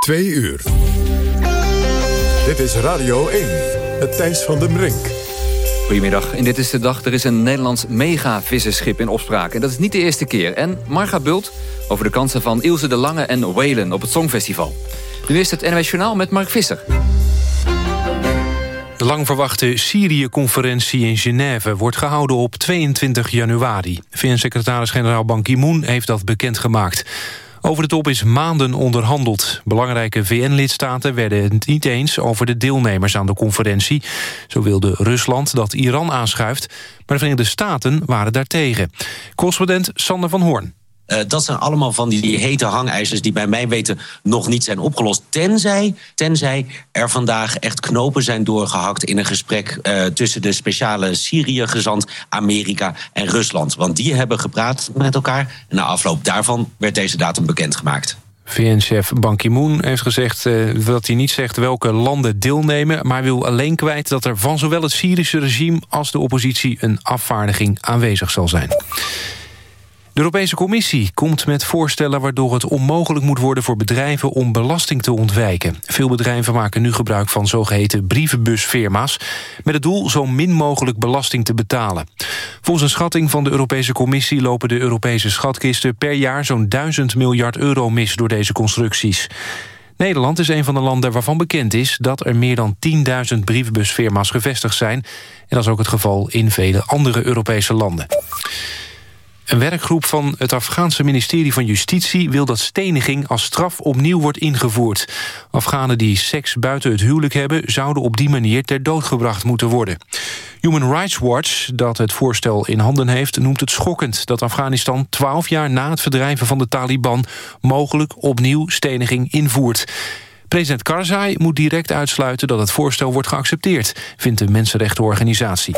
Twee uur. Dit is Radio 1, het Thijs van den Brink. Goedemiddag, in Dit is de Dag. Er is een Nederlands mega-visserschip in opspraak. En dat is niet de eerste keer. En Marga Bult over de kansen van Ilse de Lange en Whalen op het Songfestival. Nu is het NWS Journaal met Mark Visser. De lang verwachte Syrië-conferentie in Genève wordt gehouden op 22 januari. VN-secretaris-generaal Ban Ki-moon heeft dat bekendgemaakt. Over de top is maanden onderhandeld. Belangrijke VN-lidstaten werden het niet eens over de deelnemers aan de conferentie. Zo wilde Rusland dat Iran aanschuift, maar de Verenigde Staten waren daartegen. Correspondent Sander van Hoorn. Uh, dat zijn allemaal van die hete hangijzers die bij mij weten nog niet zijn opgelost. Tenzij, tenzij er vandaag echt knopen zijn doorgehakt in een gesprek uh, tussen de speciale Syrië-gezant Amerika en Rusland. Want die hebben gepraat met elkaar. En na afloop daarvan werd deze datum bekendgemaakt. VN-chef Ban Ki-moon heeft gezegd uh, dat hij niet zegt welke landen deelnemen... maar wil alleen kwijt dat er van zowel het Syrische regime als de oppositie... een afvaardiging aanwezig zal zijn. De Europese Commissie komt met voorstellen waardoor het onmogelijk moet worden voor bedrijven om belasting te ontwijken. Veel bedrijven maken nu gebruik van zogeheten brievenbusfirma's met het doel zo min mogelijk belasting te betalen. Volgens een schatting van de Europese Commissie lopen de Europese schatkisten per jaar zo'n 1000 miljard euro mis door deze constructies. Nederland is een van de landen waarvan bekend is dat er meer dan 10.000 brievenbusfirma's gevestigd zijn. En dat is ook het geval in vele andere Europese landen. Een werkgroep van het Afghaanse ministerie van Justitie... wil dat steniging als straf opnieuw wordt ingevoerd. Afghanen die seks buiten het huwelijk hebben... zouden op die manier ter dood gebracht moeten worden. Human Rights Watch, dat het voorstel in handen heeft... noemt het schokkend dat Afghanistan twaalf jaar na het verdrijven van de Taliban... mogelijk opnieuw steniging invoert. President Karzai moet direct uitsluiten dat het voorstel wordt geaccepteerd... vindt de mensenrechtenorganisatie.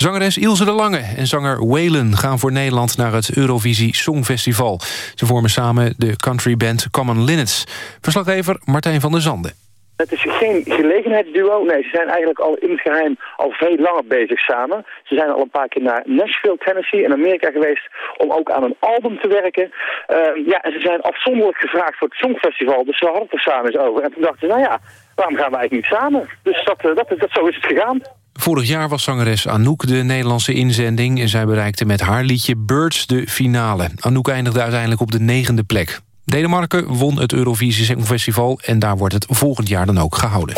Zangeres Ilse de Lange en zanger Waylon gaan voor Nederland naar het Eurovisie Songfestival. Ze vormen samen de countryband Common Linnets. Verslaggever Martijn van der Zanden. Het is geen gelegenheidsduo. Nee, ze zijn eigenlijk al in het geheim al veel langer bezig samen. Ze zijn al een paar keer naar Nashville, Tennessee in Amerika geweest om ook aan een album te werken. Uh, ja, en ze zijn afzonderlijk gevraagd voor het Songfestival. Dus ze hadden het er samen eens over. En toen dachten ze, nou ja, waarom gaan we eigenlijk niet samen? Dus dat, eh, dat, dat, zo is het gegaan. Vorig jaar was zangeres Anouk de Nederlandse inzending... en zij bereikte met haar liedje Birds de finale. Anouk eindigde uiteindelijk op de negende plek. Denemarken won het Eurovisie Songfestival... en daar wordt het volgend jaar dan ook gehouden.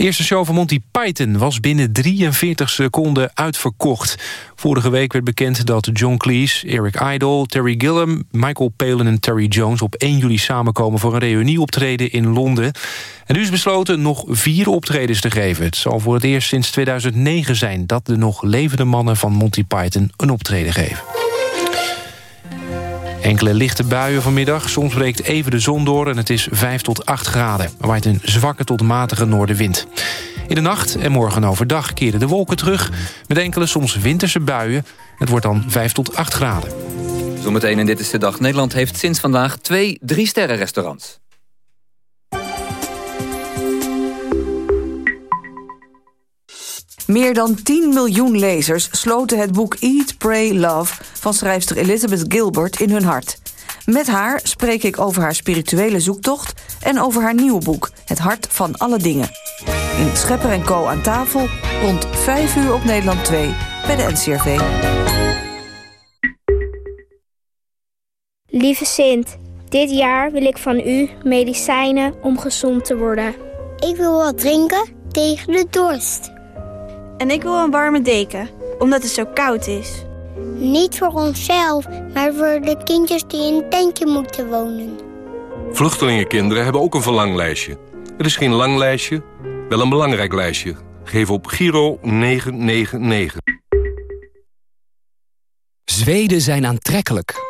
Eerste show van Monty Python was binnen 43 seconden uitverkocht. Vorige week werd bekend dat John Cleese, Eric Idle, Terry Gilliam... Michael Palin en Terry Jones op 1 juli samenkomen... voor een reunieoptreden in Londen. En nu is besloten nog vier optredens te geven. Het zal voor het eerst sinds 2009 zijn... dat de nog levende mannen van Monty Python een optreden geven. Enkele lichte buien vanmiddag. Soms breekt even de zon door en het is 5 tot 8 graden. Er waait een zwakke tot matige noordenwind. In de nacht en morgen overdag keren de wolken terug... met enkele soms winterse buien. Het wordt dan 5 tot 8 graden. Zometeen in Dit is de Dag. Nederland heeft sinds vandaag twee drie-sterren restaurants. Meer dan 10 miljoen lezers sloten het boek Eat, Pray, Love... van schrijfster Elizabeth Gilbert in hun hart. Met haar spreek ik over haar spirituele zoektocht... en over haar nieuwe boek, Het Hart van Alle Dingen. In Schepper en Co. aan tafel, rond 5 uur op Nederland 2... bij de NCRV. Lieve Sint, dit jaar wil ik van u medicijnen om gezond te worden. Ik wil wat drinken tegen de dorst. En ik wil een warme deken, omdat het zo koud is. Niet voor onszelf, maar voor de kindjes die in een tentje moeten wonen. Vluchtelingenkinderen hebben ook een verlanglijstje. Het is geen lang lijstje, wel een belangrijk lijstje. Geef op Giro 999. Zweden zijn aantrekkelijk.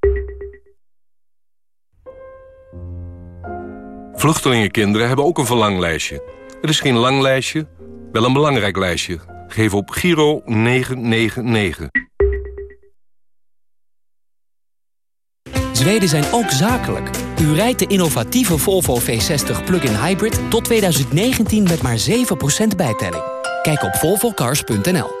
Vluchtelingenkinderen hebben ook een verlanglijstje. Het is geen lang lijstje, wel een belangrijk lijstje. Geef op Giro 999. Zweden zijn ook zakelijk. U rijdt de innovatieve Volvo V60 plug-in hybrid tot 2019 met maar 7% bijtelling. Kijk op volvocars.nl.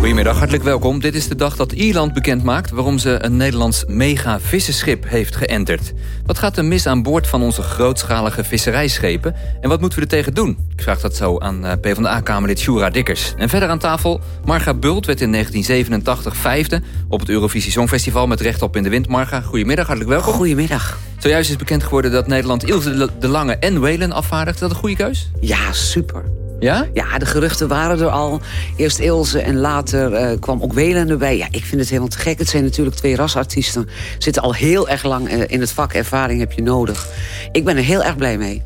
Goedemiddag, hartelijk welkom. Dit is de dag dat Ierland bekend maakt... waarom ze een Nederlands mega-vissenschip heeft geënterd. Wat gaat er mis aan boord van onze grootschalige visserijschepen... en wat moeten we er tegen doen? Ik vraag dat zo aan eh, PvdA-kamerlid Shura Dikkers. En verder aan tafel, Marga Bult werd in 1987 vijfde... op het Eurovisie Songfestival met recht op in de wind. Marga, goedemiddag, hartelijk welkom. Goedemiddag. Zojuist is bekend geworden dat Nederland Ilse de Lange en Welen afvaardigt. Is dat een goede keus? Ja, super. Ja? Ja, de geruchten waren er al. Eerst Ilse en later uh, kwam ook Welen erbij. Ja, ik vind het helemaal te gek. Het zijn natuurlijk twee rasartiesten. Zitten al heel erg lang uh, in het vak. Ervaring heb je nodig. Ik ben er heel erg blij mee.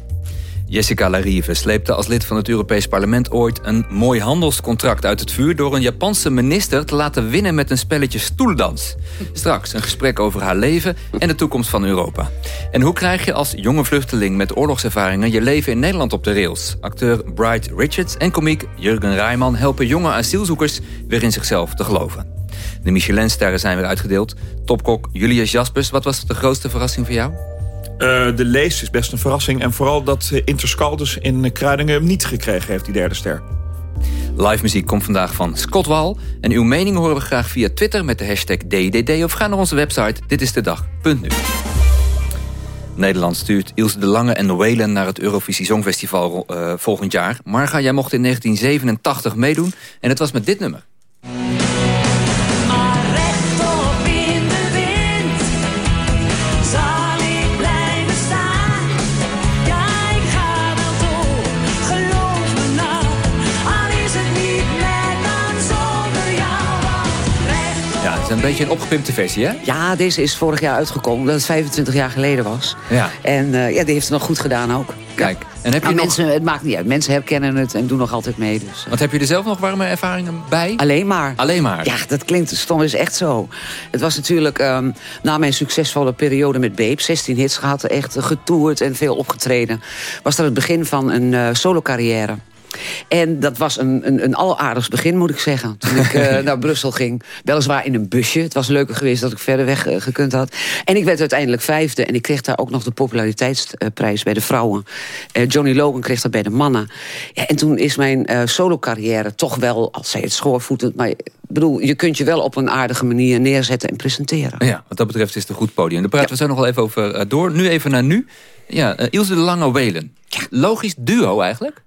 Jessica Larive sleepte als lid van het Europees Parlement ooit een mooi handelscontract uit het vuur... door een Japanse minister te laten winnen met een spelletje stoeldans. Straks een gesprek over haar leven en de toekomst van Europa. En hoe krijg je als jonge vluchteling met oorlogservaringen... je leven in Nederland op de rails? Acteur Bright Richards en komiek Jurgen Rijman... helpen jonge asielzoekers weer in zichzelf te geloven. De Michelinsterren zijn weer uitgedeeld. Topkok Julius Jaspers, wat was de grootste verrassing voor jou? Uh, de lees is best een verrassing. En vooral dat uh, Interscaldus in Kruidingen hem niet gekregen heeft, die derde ster. Live muziek komt vandaag van Scott Wal. En uw mening horen we graag via Twitter met de hashtag DDD... of ga naar onze website ditistedag.nu. Nederland stuurt Ilse de Lange en Whalen naar het Eurovisie Songfestival uh, volgend jaar. Marga, jij mocht in 1987 meedoen en het was met dit nummer. Een beetje een opgepimpte versie, hè? Ja, deze is vorig jaar uitgekomen, dat het 25 jaar geleden was. Ja. En uh, ja, die heeft het nog goed gedaan ook. Kijk, en heb je nog... mensen, het maakt niet uit. Mensen herkennen het en doen nog altijd mee. Dus, uh... Want heb je er zelf nog warme ervaringen bij? Alleen maar. Alleen maar? Ja, dat klinkt stom, is echt zo. Het was natuurlijk um, na mijn succesvolle periode met Babe, 16 hits gehad, echt getoerd en veel opgetreden. Was dat het begin van een uh, solo carrière. En dat was een, een, een begin, moet ik zeggen. Toen ik uh, naar Brussel ging. Weliswaar in een busje. Het was leuker geweest dat ik verder weg uh, gekund had. En ik werd uiteindelijk vijfde. En ik kreeg daar ook nog de populariteitsprijs bij de vrouwen. Uh, Johnny Logan kreeg dat bij de mannen. Ja, en toen is mijn solo carrière toch wel, als zij het schoorvoetend... maar bedoel, je kunt je wel op een aardige manier neerzetten en presenteren. Ja, wat dat betreft is het een goed podium. Daar praten ja. we zo nog wel even over door. Nu even naar nu. Ja, Ilse de Lange Welen. Ja. Logisch duo eigenlijk?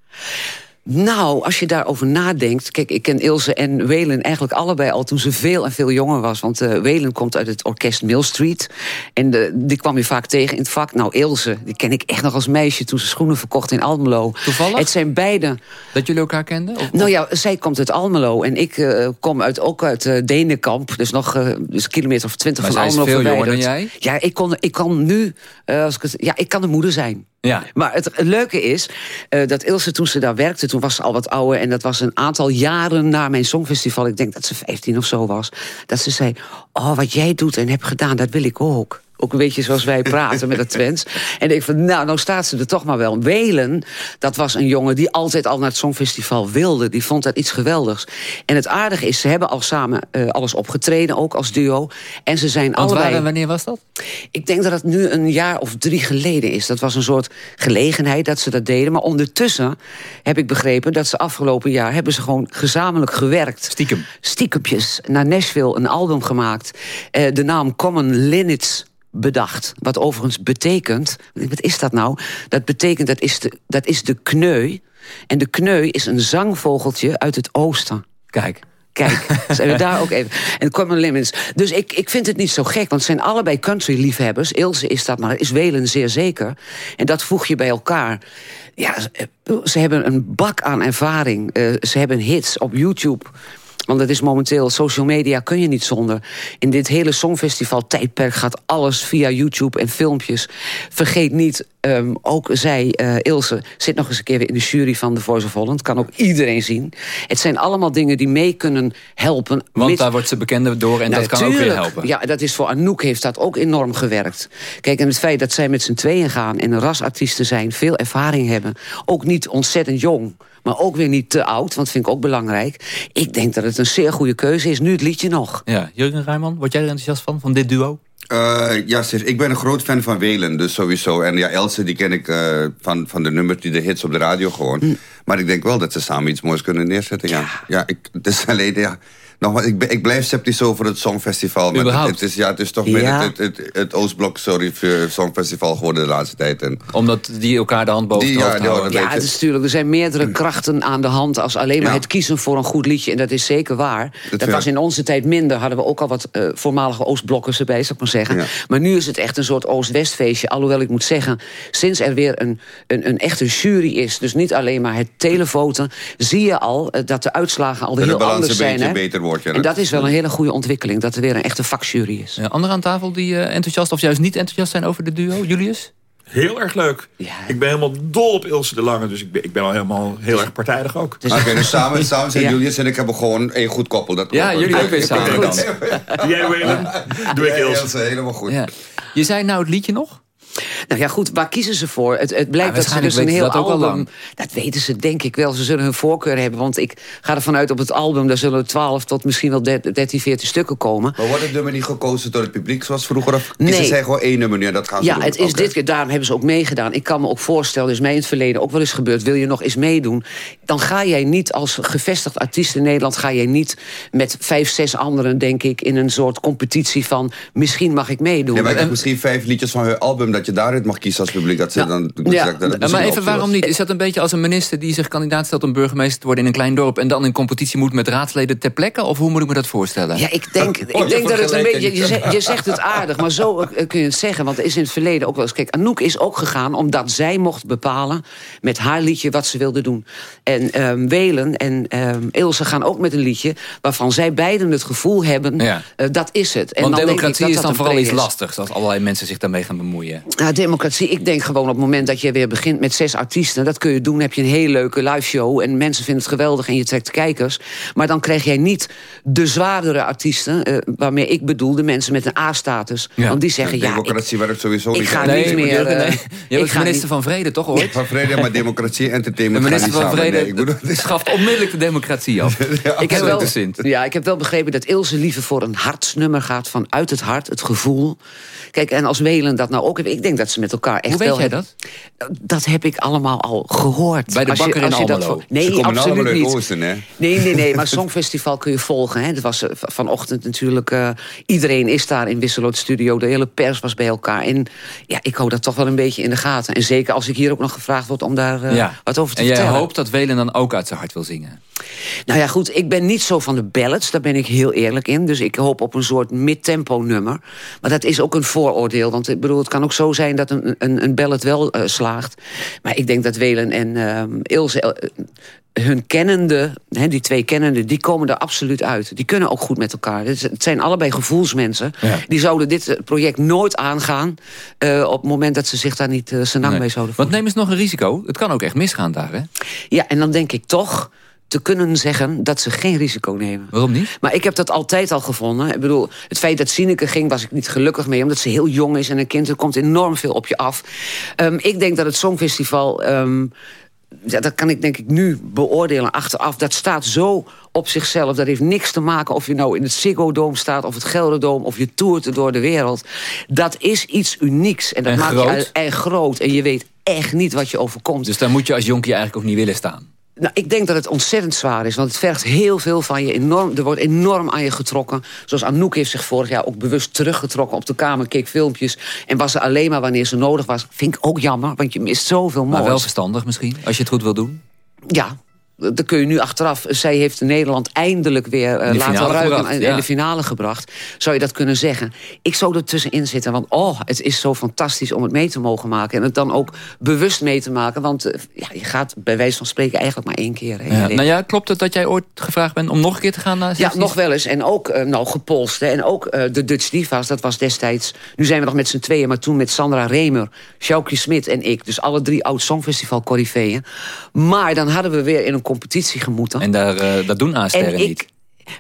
Nou, als je daarover nadenkt... Kijk, ik ken Ilse en Welen eigenlijk allebei al toen ze veel en veel jonger was. Want uh, Welen komt uit het orkest Mill Street. En de, die kwam je vaak tegen in het vak. Nou, Ilse, die ken ik echt nog als meisje... toen ze schoenen verkocht in Almelo. Toevallig? Het zijn beide... Dat jullie elkaar kenden? Of? Nou ja, zij komt uit Almelo. En ik uh, kom uit, ook uit uh, Denenkamp. Dus nog dus een kilometer of twintig van Almelo veel verwijderd. jonger dan jij? Ja, ik, kon, ik kan nu... als ik het, ja, ik kan de moeder zijn. Ja. Maar het, leuke is uh, dat Ilse toen ze daar werkte... toen was ze al wat ouder en dat was een aantal jaren na mijn songfestival... ik denk dat ze 15 of zo was... dat ze zei, oh, wat jij doet en hebt gedaan, dat wil ik ook. Ook een beetje zoals wij praten met het Twents. En ik van, nou, nou staat ze er toch maar wel. Welen, dat was een jongen die altijd al naar het Songfestival wilde. Die vond dat iets geweldigs. En het aardige is, ze hebben al samen uh, alles opgetreden, ook als duo. En ze zijn Want allebei... Waar, wanneer was dat? Ik denk dat het nu een jaar of drie geleden is. Dat was een soort gelegenheid dat ze dat deden. Maar ondertussen heb ik begrepen dat ze afgelopen jaar... hebben ze gewoon gezamenlijk gewerkt. Stiekem? Stiekempjes. Naar Nashville een album gemaakt. Uh, de naam Common Linnets bedacht. Wat overigens betekent... Wat is dat nou? Dat betekent, dat is de, dat is de kneu. En de kneu is een zangvogeltje uit het oosten. Kijk. Kijk, zijn we daar ook even. En Common Limits. Dus ik, ik vind het niet zo gek, want het zijn allebei country-liefhebbers. Ilse is dat, maar is Welen zeer zeker. En dat voeg je bij elkaar. Ja, ze hebben een bak aan ervaring. Uh, ze hebben hits op YouTube Want het is momenteel, social media kun je niet zonder. In dit hele Songfestival tijdperk gaat alles via YouTube en filmpjes. Vergeet niet, um, ook zij, uh, Ilse, zit nog eens een keer weer in de jury van The Voice of Holland. Kan ook iedereen zien. Het zijn allemaal dingen die mee kunnen helpen. Want daar wordt ze bekender door en dat kan ook weer helpen. Ja, dat is voor Anouk heeft dat ook enorm gewerkt. Kijk, en het feit dat zij met z'n tweeën gaan en een rasartiesten zijn... veel ervaring hebben, ook niet ontzettend jong... maar ook weer niet te oud, want dat vind ik ook belangrijk. Ik denk dat het een zeer goede keuze is. Nu het liedje nog. Ja, Jurgen Rijman, word jij er enthousiast van, van dit duo? Uh, ja, ik ben een groot fan van Welen, dus sowieso. En ja, Else, die ken ik uh, van, van de nummers, die de hits op de radio gewoon. Mm. Maar ik denk wel dat ze samen iets moois kunnen neerzetten, ja. Ja, ik, het is alleen, ja nogmaals, ik, ik blijf sceptisch over het Songfestival. Maar het, is, ja, het is toch meer het, het, het, Oostblok sorry, Songfestival geworden de laatste tijd. En Omdat die elkaar de hand boven die, ja, Ja, het is natuurlijk, er zijn meerdere krachten aan de hand... als alleen maar het kiezen voor een goed liedje. En dat is zeker waar. Dat, was in onze tijd minder. Hadden we ook al wat uh, voormalige Oostblokkers erbij, zou ik maar zeggen. Maar nu is het echt een soort Oost-West-feestje. Alhoewel ik moet zeggen, sinds er weer een, een, een echte jury is... dus niet alleen maar het telefoten... zie je al uh, dat de uitslagen al heel anders zijn. Hè? beter en dat is wel een hele goede ontwikkeling. Dat er weer een echte vakjury is. Ja, anderen aan tafel die uh, enthousiast of juist niet enthousiast zijn over de duo? Julius? Heel erg leuk. Ja. Ik ben helemaal dol op Ilse de Lange. Dus ik ben, ik ben al helemaal heel erg partijdig ook. Dus... Oké, dus samen, samen zijn ja. Julius en ik hebben gewoon één goed koppel. Dat ja, jullie ook weer samen. Jij Willem, doe ik Ilse. helemaal goed. Ja. Je zei nou het liedje nog? Nou ja, goed, waar kiezen ze voor? Het, het blijkt dat ze dus een heel album... Dat weten ze denk ik wel. Ze zullen hun voorkeur hebben. Want ik ga ervan uit op het album... daar zullen 12 tot misschien wel 13, 14 stukken komen. Maar wordt het nummer niet gekozen door het publiek zoals vroeger? Of kiezen nee. zij gewoon één nummer nu en dat gaan ze ja, doen? het is dit keer, daarom hebben ze ook meegedaan. Ik kan me ook voorstellen, is mij in het verleden ook wel eens gebeurd... wil je nog eens meedoen? Dan ga jij niet als gevestigd artiest in Nederland... ga jij niet met vijf, zes anderen, denk ik... in een soort competitie van misschien mag ik meedoen. Ja, maar ik heb misschien vijf liedjes van hun album... dat je daaruit mag kiezen als publiek. Dat ze dan, ja. dat maar even, waarom niet? Is dat een beetje als een minister die zich kandidaat stelt... om burgemeester te worden in een klein dorp... en dan in competitie moet met raadsleden ter plekke? Of hoe moet ik me dat voorstellen? Ja, ik denk, ik denk dat het een beetje... Je zegt, je zegt het aardig, maar zo eh, kun je het zeggen. Want er is in het verleden ook wel eens... Kijk, Anouk is ook gegaan omdat zij mocht bepalen... met haar liedje wat ze wilde doen. En um, Welen en um, Ilse gaan ook met een liedje... waarvan zij beiden het gevoel hebben, ja. uh, dat is het. En Want dan democratie denk ik dat is dan vooral iets lastigs... als allerlei mensen zich daarmee gaan bemoeien. Nou, democratie, ik denk gewoon op het moment dat je weer begint met zes artiesten... dat kun je doen, heb je een hele leuke live show... en mensen vinden het geweldig en je trekt kijkers. Maar dan krijg jij niet de zwaardere artiesten... Uh, waarmee ik bedoel de mensen met een A-status. Ja. Want die zeggen, ja, democratie werkt sowieso ik ga nee, niet meer... Uh, nee. Je bent minister niet... van Vrede, toch ooit? Van Vrede, maar democratie en entertainment De minister van Vrede nee, bedoel, schaft onmiddellijk de democratie af. ja, ik, heb wel, ja, ik heb wel begrepen dat Ilse liever voor een hartsnummer gaat... vanuit het hart, het gevoel... Kijk, en als Welen dat nou ook... Ik denk dat ze met elkaar echt Hoe weet jij dat? Dat heb ik allemaal al gehoord. Bij de als bakker je, in als je Almelo. Dat, nee, absoluut niet. Oosten, hè? Nee, nee, nee, maar Songfestival kun je volgen. Hè. Het was uh, vanochtend natuurlijk... Uh, iedereen is daar in Wisseloord Studio. De hele pers was bij elkaar. En ja, ik hou dat toch wel een beetje in de gaten. En zeker als ik hier ook nog gevraagd word om daar uh, ja. wat over te en vertellen. En jij hoopt dat Welen dan ook uit zijn hart wil zingen? Nou ja, goed, ik ben niet zo van de ballads. Daar ben ik heel eerlijk in. Dus ik hoop op een soort mid-tempo nummer. Maar dat is ook een vooroordeel. Want ik bedoel, het kan ook zo zijn dat een, een, een ballad wel uh, slaagt. Maar ik denk dat Welen en uh, Ilse... Uh, hun kennende, hè, die twee kennende, die komen er absoluut uit. Die kunnen ook goed met elkaar. Het zijn allebei gevoelsmensen. Ja. Die zouden dit project nooit aangaan... Op het moment dat ze zich daar niet zijn naam nee. mee zouden voelen. Want neem eens nog een risico. Het kan ook echt misgaan daar, hè? Ja, en dan denk ik toch te kunnen zeggen dat ze geen risico nemen. Waarom niet? Maar ik heb dat altijd al gevonden. Ik bedoel, het feit dat Sineke ging, was ik niet gelukkig mee... omdat ze heel jong is en een kind, er komt enorm veel op je af. Um, ik denk dat het Songfestival... Um, ja, dat kan ik denk ik nu beoordelen achteraf. Dat staat zo op zichzelf. Dat heeft niks te maken of je nou in het Ziggo Dome staat... of het Gelderdoom, of je toert door de wereld. Dat is iets unieks. En dat en maakt groot. je en groot. En je weet echt niet wat je overkomt. Dus daar moet je als jonkie eigenlijk ook niet willen staan. Nou, ik denk dat het ontzettend zwaar is. Want het vergt heel veel van je. Enorm, er wordt enorm aan je getrokken. Zoals Anouk heeft zich vorig jaar ook bewust teruggetrokken op de kamer. Keek filmpjes. En was er alleen maar wanneer ze nodig was. Vind ik ook jammer, want je mist zoveel moois. Maar wel verstandig misschien, als je het goed wil doen? Ja, dan kun je nu achteraf... zij heeft Nederland eindelijk weer uh, laten ruiken en in de finale gebracht. Zou je dat kunnen zeggen? Ik zou er tussenin zitten, want oh, het is zo fantastisch... om het mee te mogen maken en het dan ook bewust mee te maken. Want uh, ja, je gaat bij wijze van spreken eigenlijk maar één keer. Ja. Nou ja, klopt het dat jij ooit gevraagd bent om nog een keer te gaan naar Ja, nog wel eens. En ook uh, nou, gepolst. Hè. En ook de Dutch Divas, dat was destijds... Nu zijn we nog met z'n tweeën, maar toen met Sandra Remer... Sjoukje Smit en ik. Dus alle drie oud Songfestival corifeeën. Maar dan hadden we weer in een competitie gemoeten. En daar, uh, dat doen aansterren niet.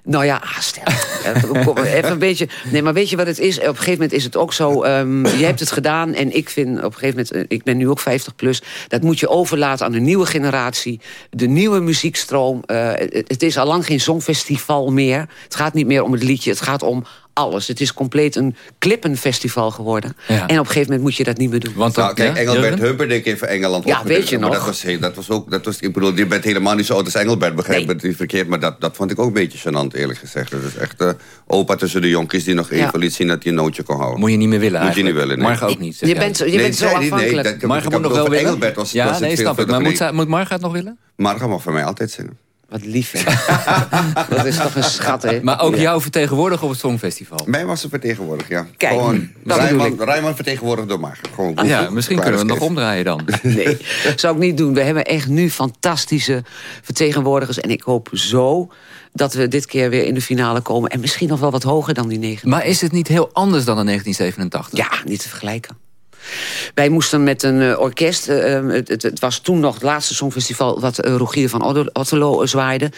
Nou ja, stel. Even een beetje. Nee, maar weet je wat het is? Op een gegeven moment is het ook zo. Um, je hebt het gedaan. En ik vind op een gegeven moment. Ik ben nu ook 50 plus. Dat moet je overlaten aan de nieuwe generatie. De nieuwe muziekstroom. Uh, het is al lang geen songfestival meer. Het gaat niet meer om het liedje. Het gaat om alles. Het is compleet een klippenfestival geworden. En op een gegeven moment moet je dat niet meer doen. Want nou, kijk, Engelbert Humperdinck heeft voor Engeland Ja, weet je nog. Dat was, dat was ook, dat was, ik bedoel, je bent helemaal niet zo oud als Engelbert, begrijp nee. het niet verkeerd. Maar dat, dat vond ik ook een beetje gênant, eerlijk gezegd. Dat is echt uh, opa tussen de jonkies die nog even liet zien dat hij een nootje kon houden. Moet je niet meer willen Moet je niet willen, nee. Marga ook niet. Je bent, je nee, bent zo afhankelijk. Nee, Marga moet nog wel willen. Engelbert was, ja, was nee, snap ik. Maar moet, moet Marga het nog willen? Marga mag voor mij altijd zingen. Wat lief, Dat is toch een schat, hè? Maar ook jou vertegenwoordigen op het Songfestival? Mij was ze vertegenwoordigd, ja. Kijk, Gewoon, Rijman, Rijman vertegenwoordigd door Mark. Gewoon, ah, ja, misschien kunnen we nog omdraaien dan. nee, zou ik niet doen. We hebben echt nu fantastische vertegenwoordigers. En ik hoop zo dat we dit keer weer in de finale komen. En misschien nog wel wat hoger dan die negen. Maar is het niet heel anders dan in 1987? Ja, niet te vergelijken. Wij moesten met een uh, orkest... Uh, het, het, was toen nog het laatste songfestival... wat uh, Rogier van Otterlo zwaaide.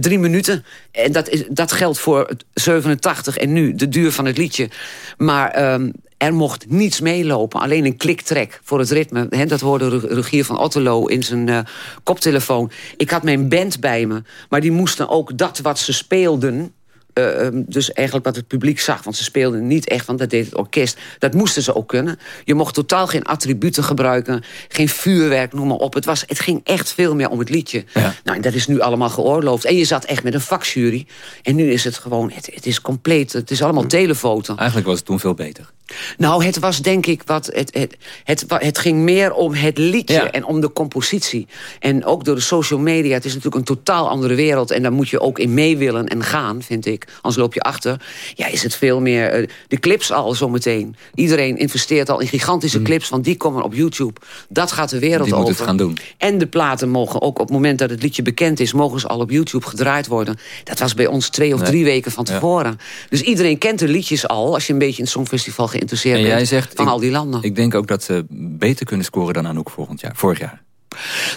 drie minuten. En dat, is, dat geldt voor 87 en nu de duur van het liedje. Maar... Um, er mocht niets meelopen, alleen een kliktrek voor het ritme. He, dat hoorde Rogier van Otterlo in zijn koptelefoon. Ik had mijn band bij me, maar die moesten ook dat wat ze speelden... Uh, dus eigenlijk wat het publiek zag. Want ze speelden niet echt, want dat deed het orkest. Dat moesten ze ook kunnen. Je mocht totaal geen attributen gebruiken. Geen vuurwerk, noem maar op. Het, was, het ging echt veel meer om het liedje. Ja. Nou, en dat is nu allemaal geoorloofd. En je zat echt met een vakjury. En nu is het gewoon, het, het is compleet. Het is allemaal telefoto. Eigenlijk was het toen veel beter. Nou, het was denk ik wat. Het, het, het, het ging meer om het liedje ja. en om de compositie. En ook door de social media. Het is natuurlijk een totaal andere wereld. En daar moet je ook in mee willen en gaan, vind ik. Anders loop je achter. Ja, is het veel meer. Uh, de clips al zometeen. Iedereen investeert al in gigantische mm. clips, want die komen op YouTube. Dat gaat de wereld die over. Moet het gaan doen. En de platen mogen ook op het moment dat het liedje bekend is, mogen ze al op YouTube gedraaid worden. Dat was bij ons twee of nee. drie weken van tevoren. Ja. Dus iedereen kent de liedjes al, als je een beetje in het Songfestival geïnteresseerd en bent. Jij zegt, van ik, al die landen. Ik denk ook dat ze beter kunnen scoren dan Anouk volgend jaar, vorig jaar.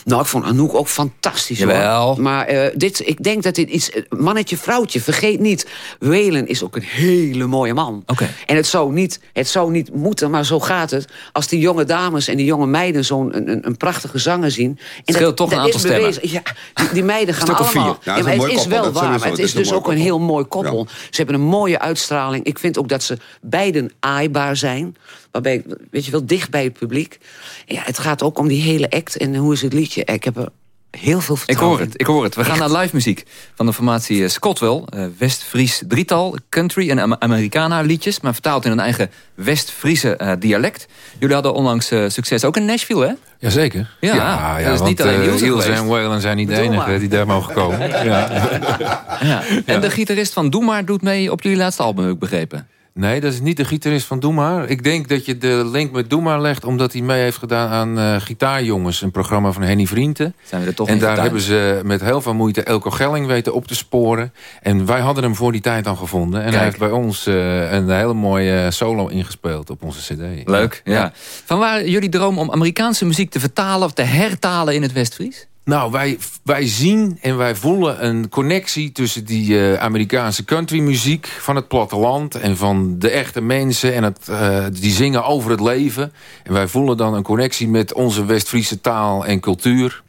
Nou, ik vond Anouk ook fantastisch. Jawel. Hoor. Maar uh, dit, ik denk dat dit iets... Mannetje, vrouwtje, vergeet niet. Waylon is ook een hele mooie man. Okay. En het zou, niet, het zou niet moeten, maar zo gaat het. Als die jonge dames en die jonge meiden zo'n een, een, een, prachtige zanger zien... En dat, toch een dat aantal stemmen. Ja, die, die meiden gaan allemaal... Ja, ja, maar het is koppel, wel waar, maar het is, is dus ook koppel. een heel mooi koppel. Ja. Ze hebben een mooie uitstraling. Ik vind ook dat ze beiden aaibaar zijn waarbij, weet je wel, dicht bij het publiek. Ja, het gaat ook om die hele act en hoe is het liedje. Ik heb er heel veel Ik vertrouwen hoor het, ik hoor het. We gaan naar live muziek van de formatie Scotwell. Uh, West-Fries drietal, country en Americana liedjes... maar vertaald in een eigen West-Friese uh, dialect. Jullie hadden onlangs uh, succes ook in Nashville, hè? Jazeker. Ja, ja, ja dat is want, niet alleen uh, en Waylon zijn niet de enige die daar mogen komen. ja. ja. En de gitarist van Doe Maar doet mee op jullie laatste album, heb ik begrepen. Nee, dat is niet de gitarist van Doe Maar. Ik denk dat je de link met Doe Maar legt... omdat hij mee heeft gedaan aan uh, Gitaarjongens. Een programma van Henny Vrienden. Zijn we er toch en daar hebben ze met heel veel moeite Elko Gelling weten op te sporen. En wij hadden hem voor die tijd al gevonden. En Kijk. hij heeft bij ons uh, een hele mooie solo ingespeeld op onze cd. Leuk, ja. ja. Van waar jullie droom om Amerikaanse muziek te vertalen... of te hertalen in het West-Fries? Nou, wij, wij zien en wij voelen een connectie tussen die uh, Amerikaanse countrymuziek van het platteland en van de echte mensen en het, uh, die zingen over het leven. En wij voelen dan een connectie met onze West-Friese taal en cultuur.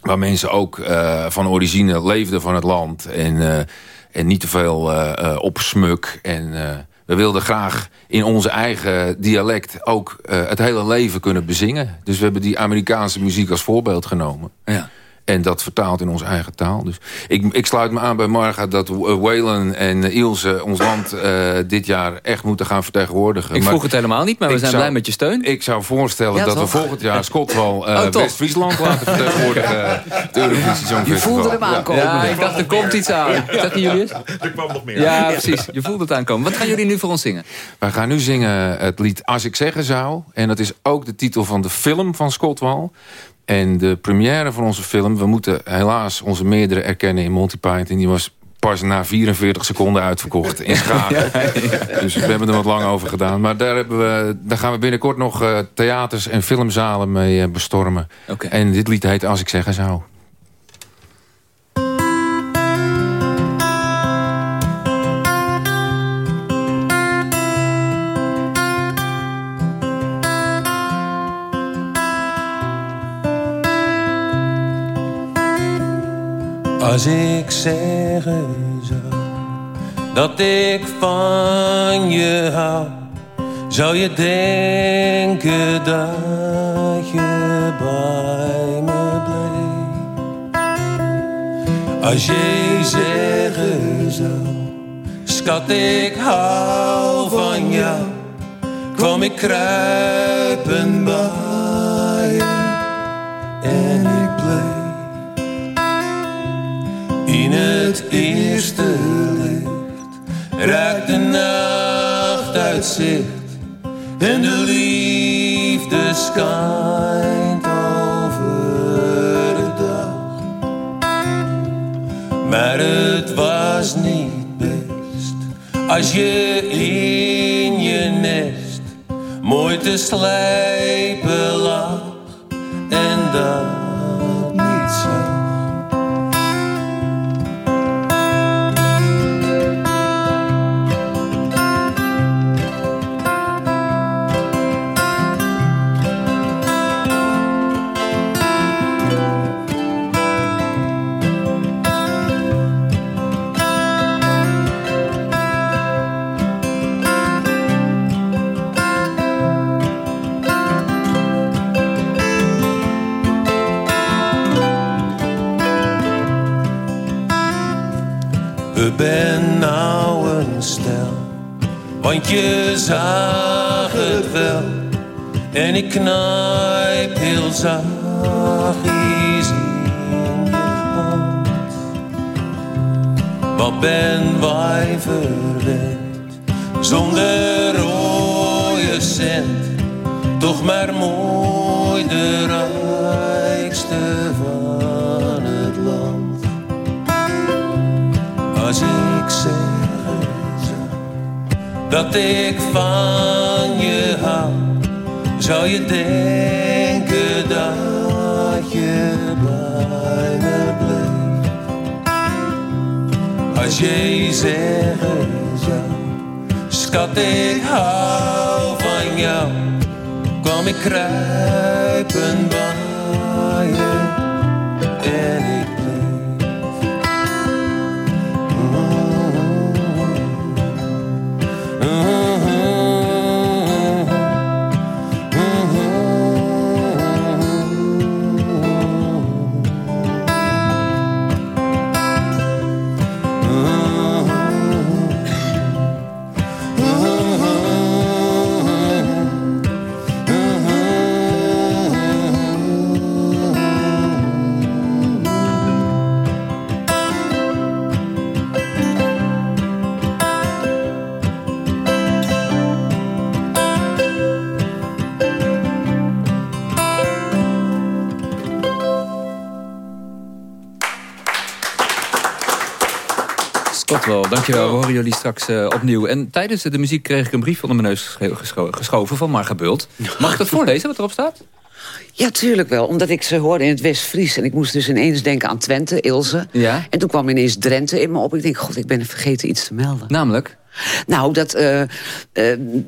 Waar mensen ook uh, van origine leefden van het land en, en niet te veel op smuk en... We wilden graag in onze eigen dialect ook uh, het hele leven kunnen bezingen. Dus we hebben die Amerikaanse muziek als voorbeeld genomen. Ja. En dat vertaald in onze eigen taal. Dus ik, ik sluit me aan bij Marga dat Waylon en Ilse ons land uh, dit jaar echt moeten gaan vertegenwoordigen. Ik vroeg het helemaal niet, maar we zijn blij met je steun. Ik zou voorstellen dat we volgend jaar Schotwal uh, West-Friesland laten vertegenwoordigen. de Eurovisie Je voelde hem aankomen. Ja, ik dacht er komt iets aan. Zeg je Julius? Er kwam nog meer. Ja, precies. Je voelt het aankomen. Wat gaan jullie nu voor ons zingen? Wij gaan nu zingen het lied Als ik zeggen zou. En dat is ook de titel van de film van Schotwal. En de première van onze film... we moeten helaas onze meerdere erkennen in Monty Python. Die was pas na 44 seconden uitverkocht in Schagen. Dus we hebben er wat lang over gedaan. Maar daar, hebben we, daar gaan we binnenkort nog uh, theaters en filmzalen mee uh, bestormen. Okay. En dit lied heet Als ik zeggen zou. Als ik zeggen zou dat ik van je hou, zou je denken dat je bij me bleef. Als je zeggen zou, schat ik hou van jou, kwam ik kruipen bij je en In het eerste licht raakt de nacht uit zicht en de liefde schijnt over de dag. Maar het was niet best als je in je nest mooi te slijpen lag je zag het wel. En ik knijp heel zachtjes in je hand. Wat ben wij verwend, zonder rode cent. Toch maar mooi dat ik van je hou, zou je denken dat je bij me bleef. Als je zeggen zou, schat ik hou van jou, kwam ik kruipen bij je dankjewel. We horen jullie straks uh, opnieuw. En tijdens de muziek kreeg ik een brief onder mijn neus gescho geschoven van Marga Bult. Mag ik dat voorlezen wat erop staat? Ja, tuurlijk wel. Omdat ik ze hoorde in het West-Fries. En ik moest dus ineens denken aan Twente, Ilse. Ja? En toen kwam ineens Drenthe in me op. Ik denk, god, ik ben vergeten iets te melden. Namelijk? Nou, dat, uh, uh,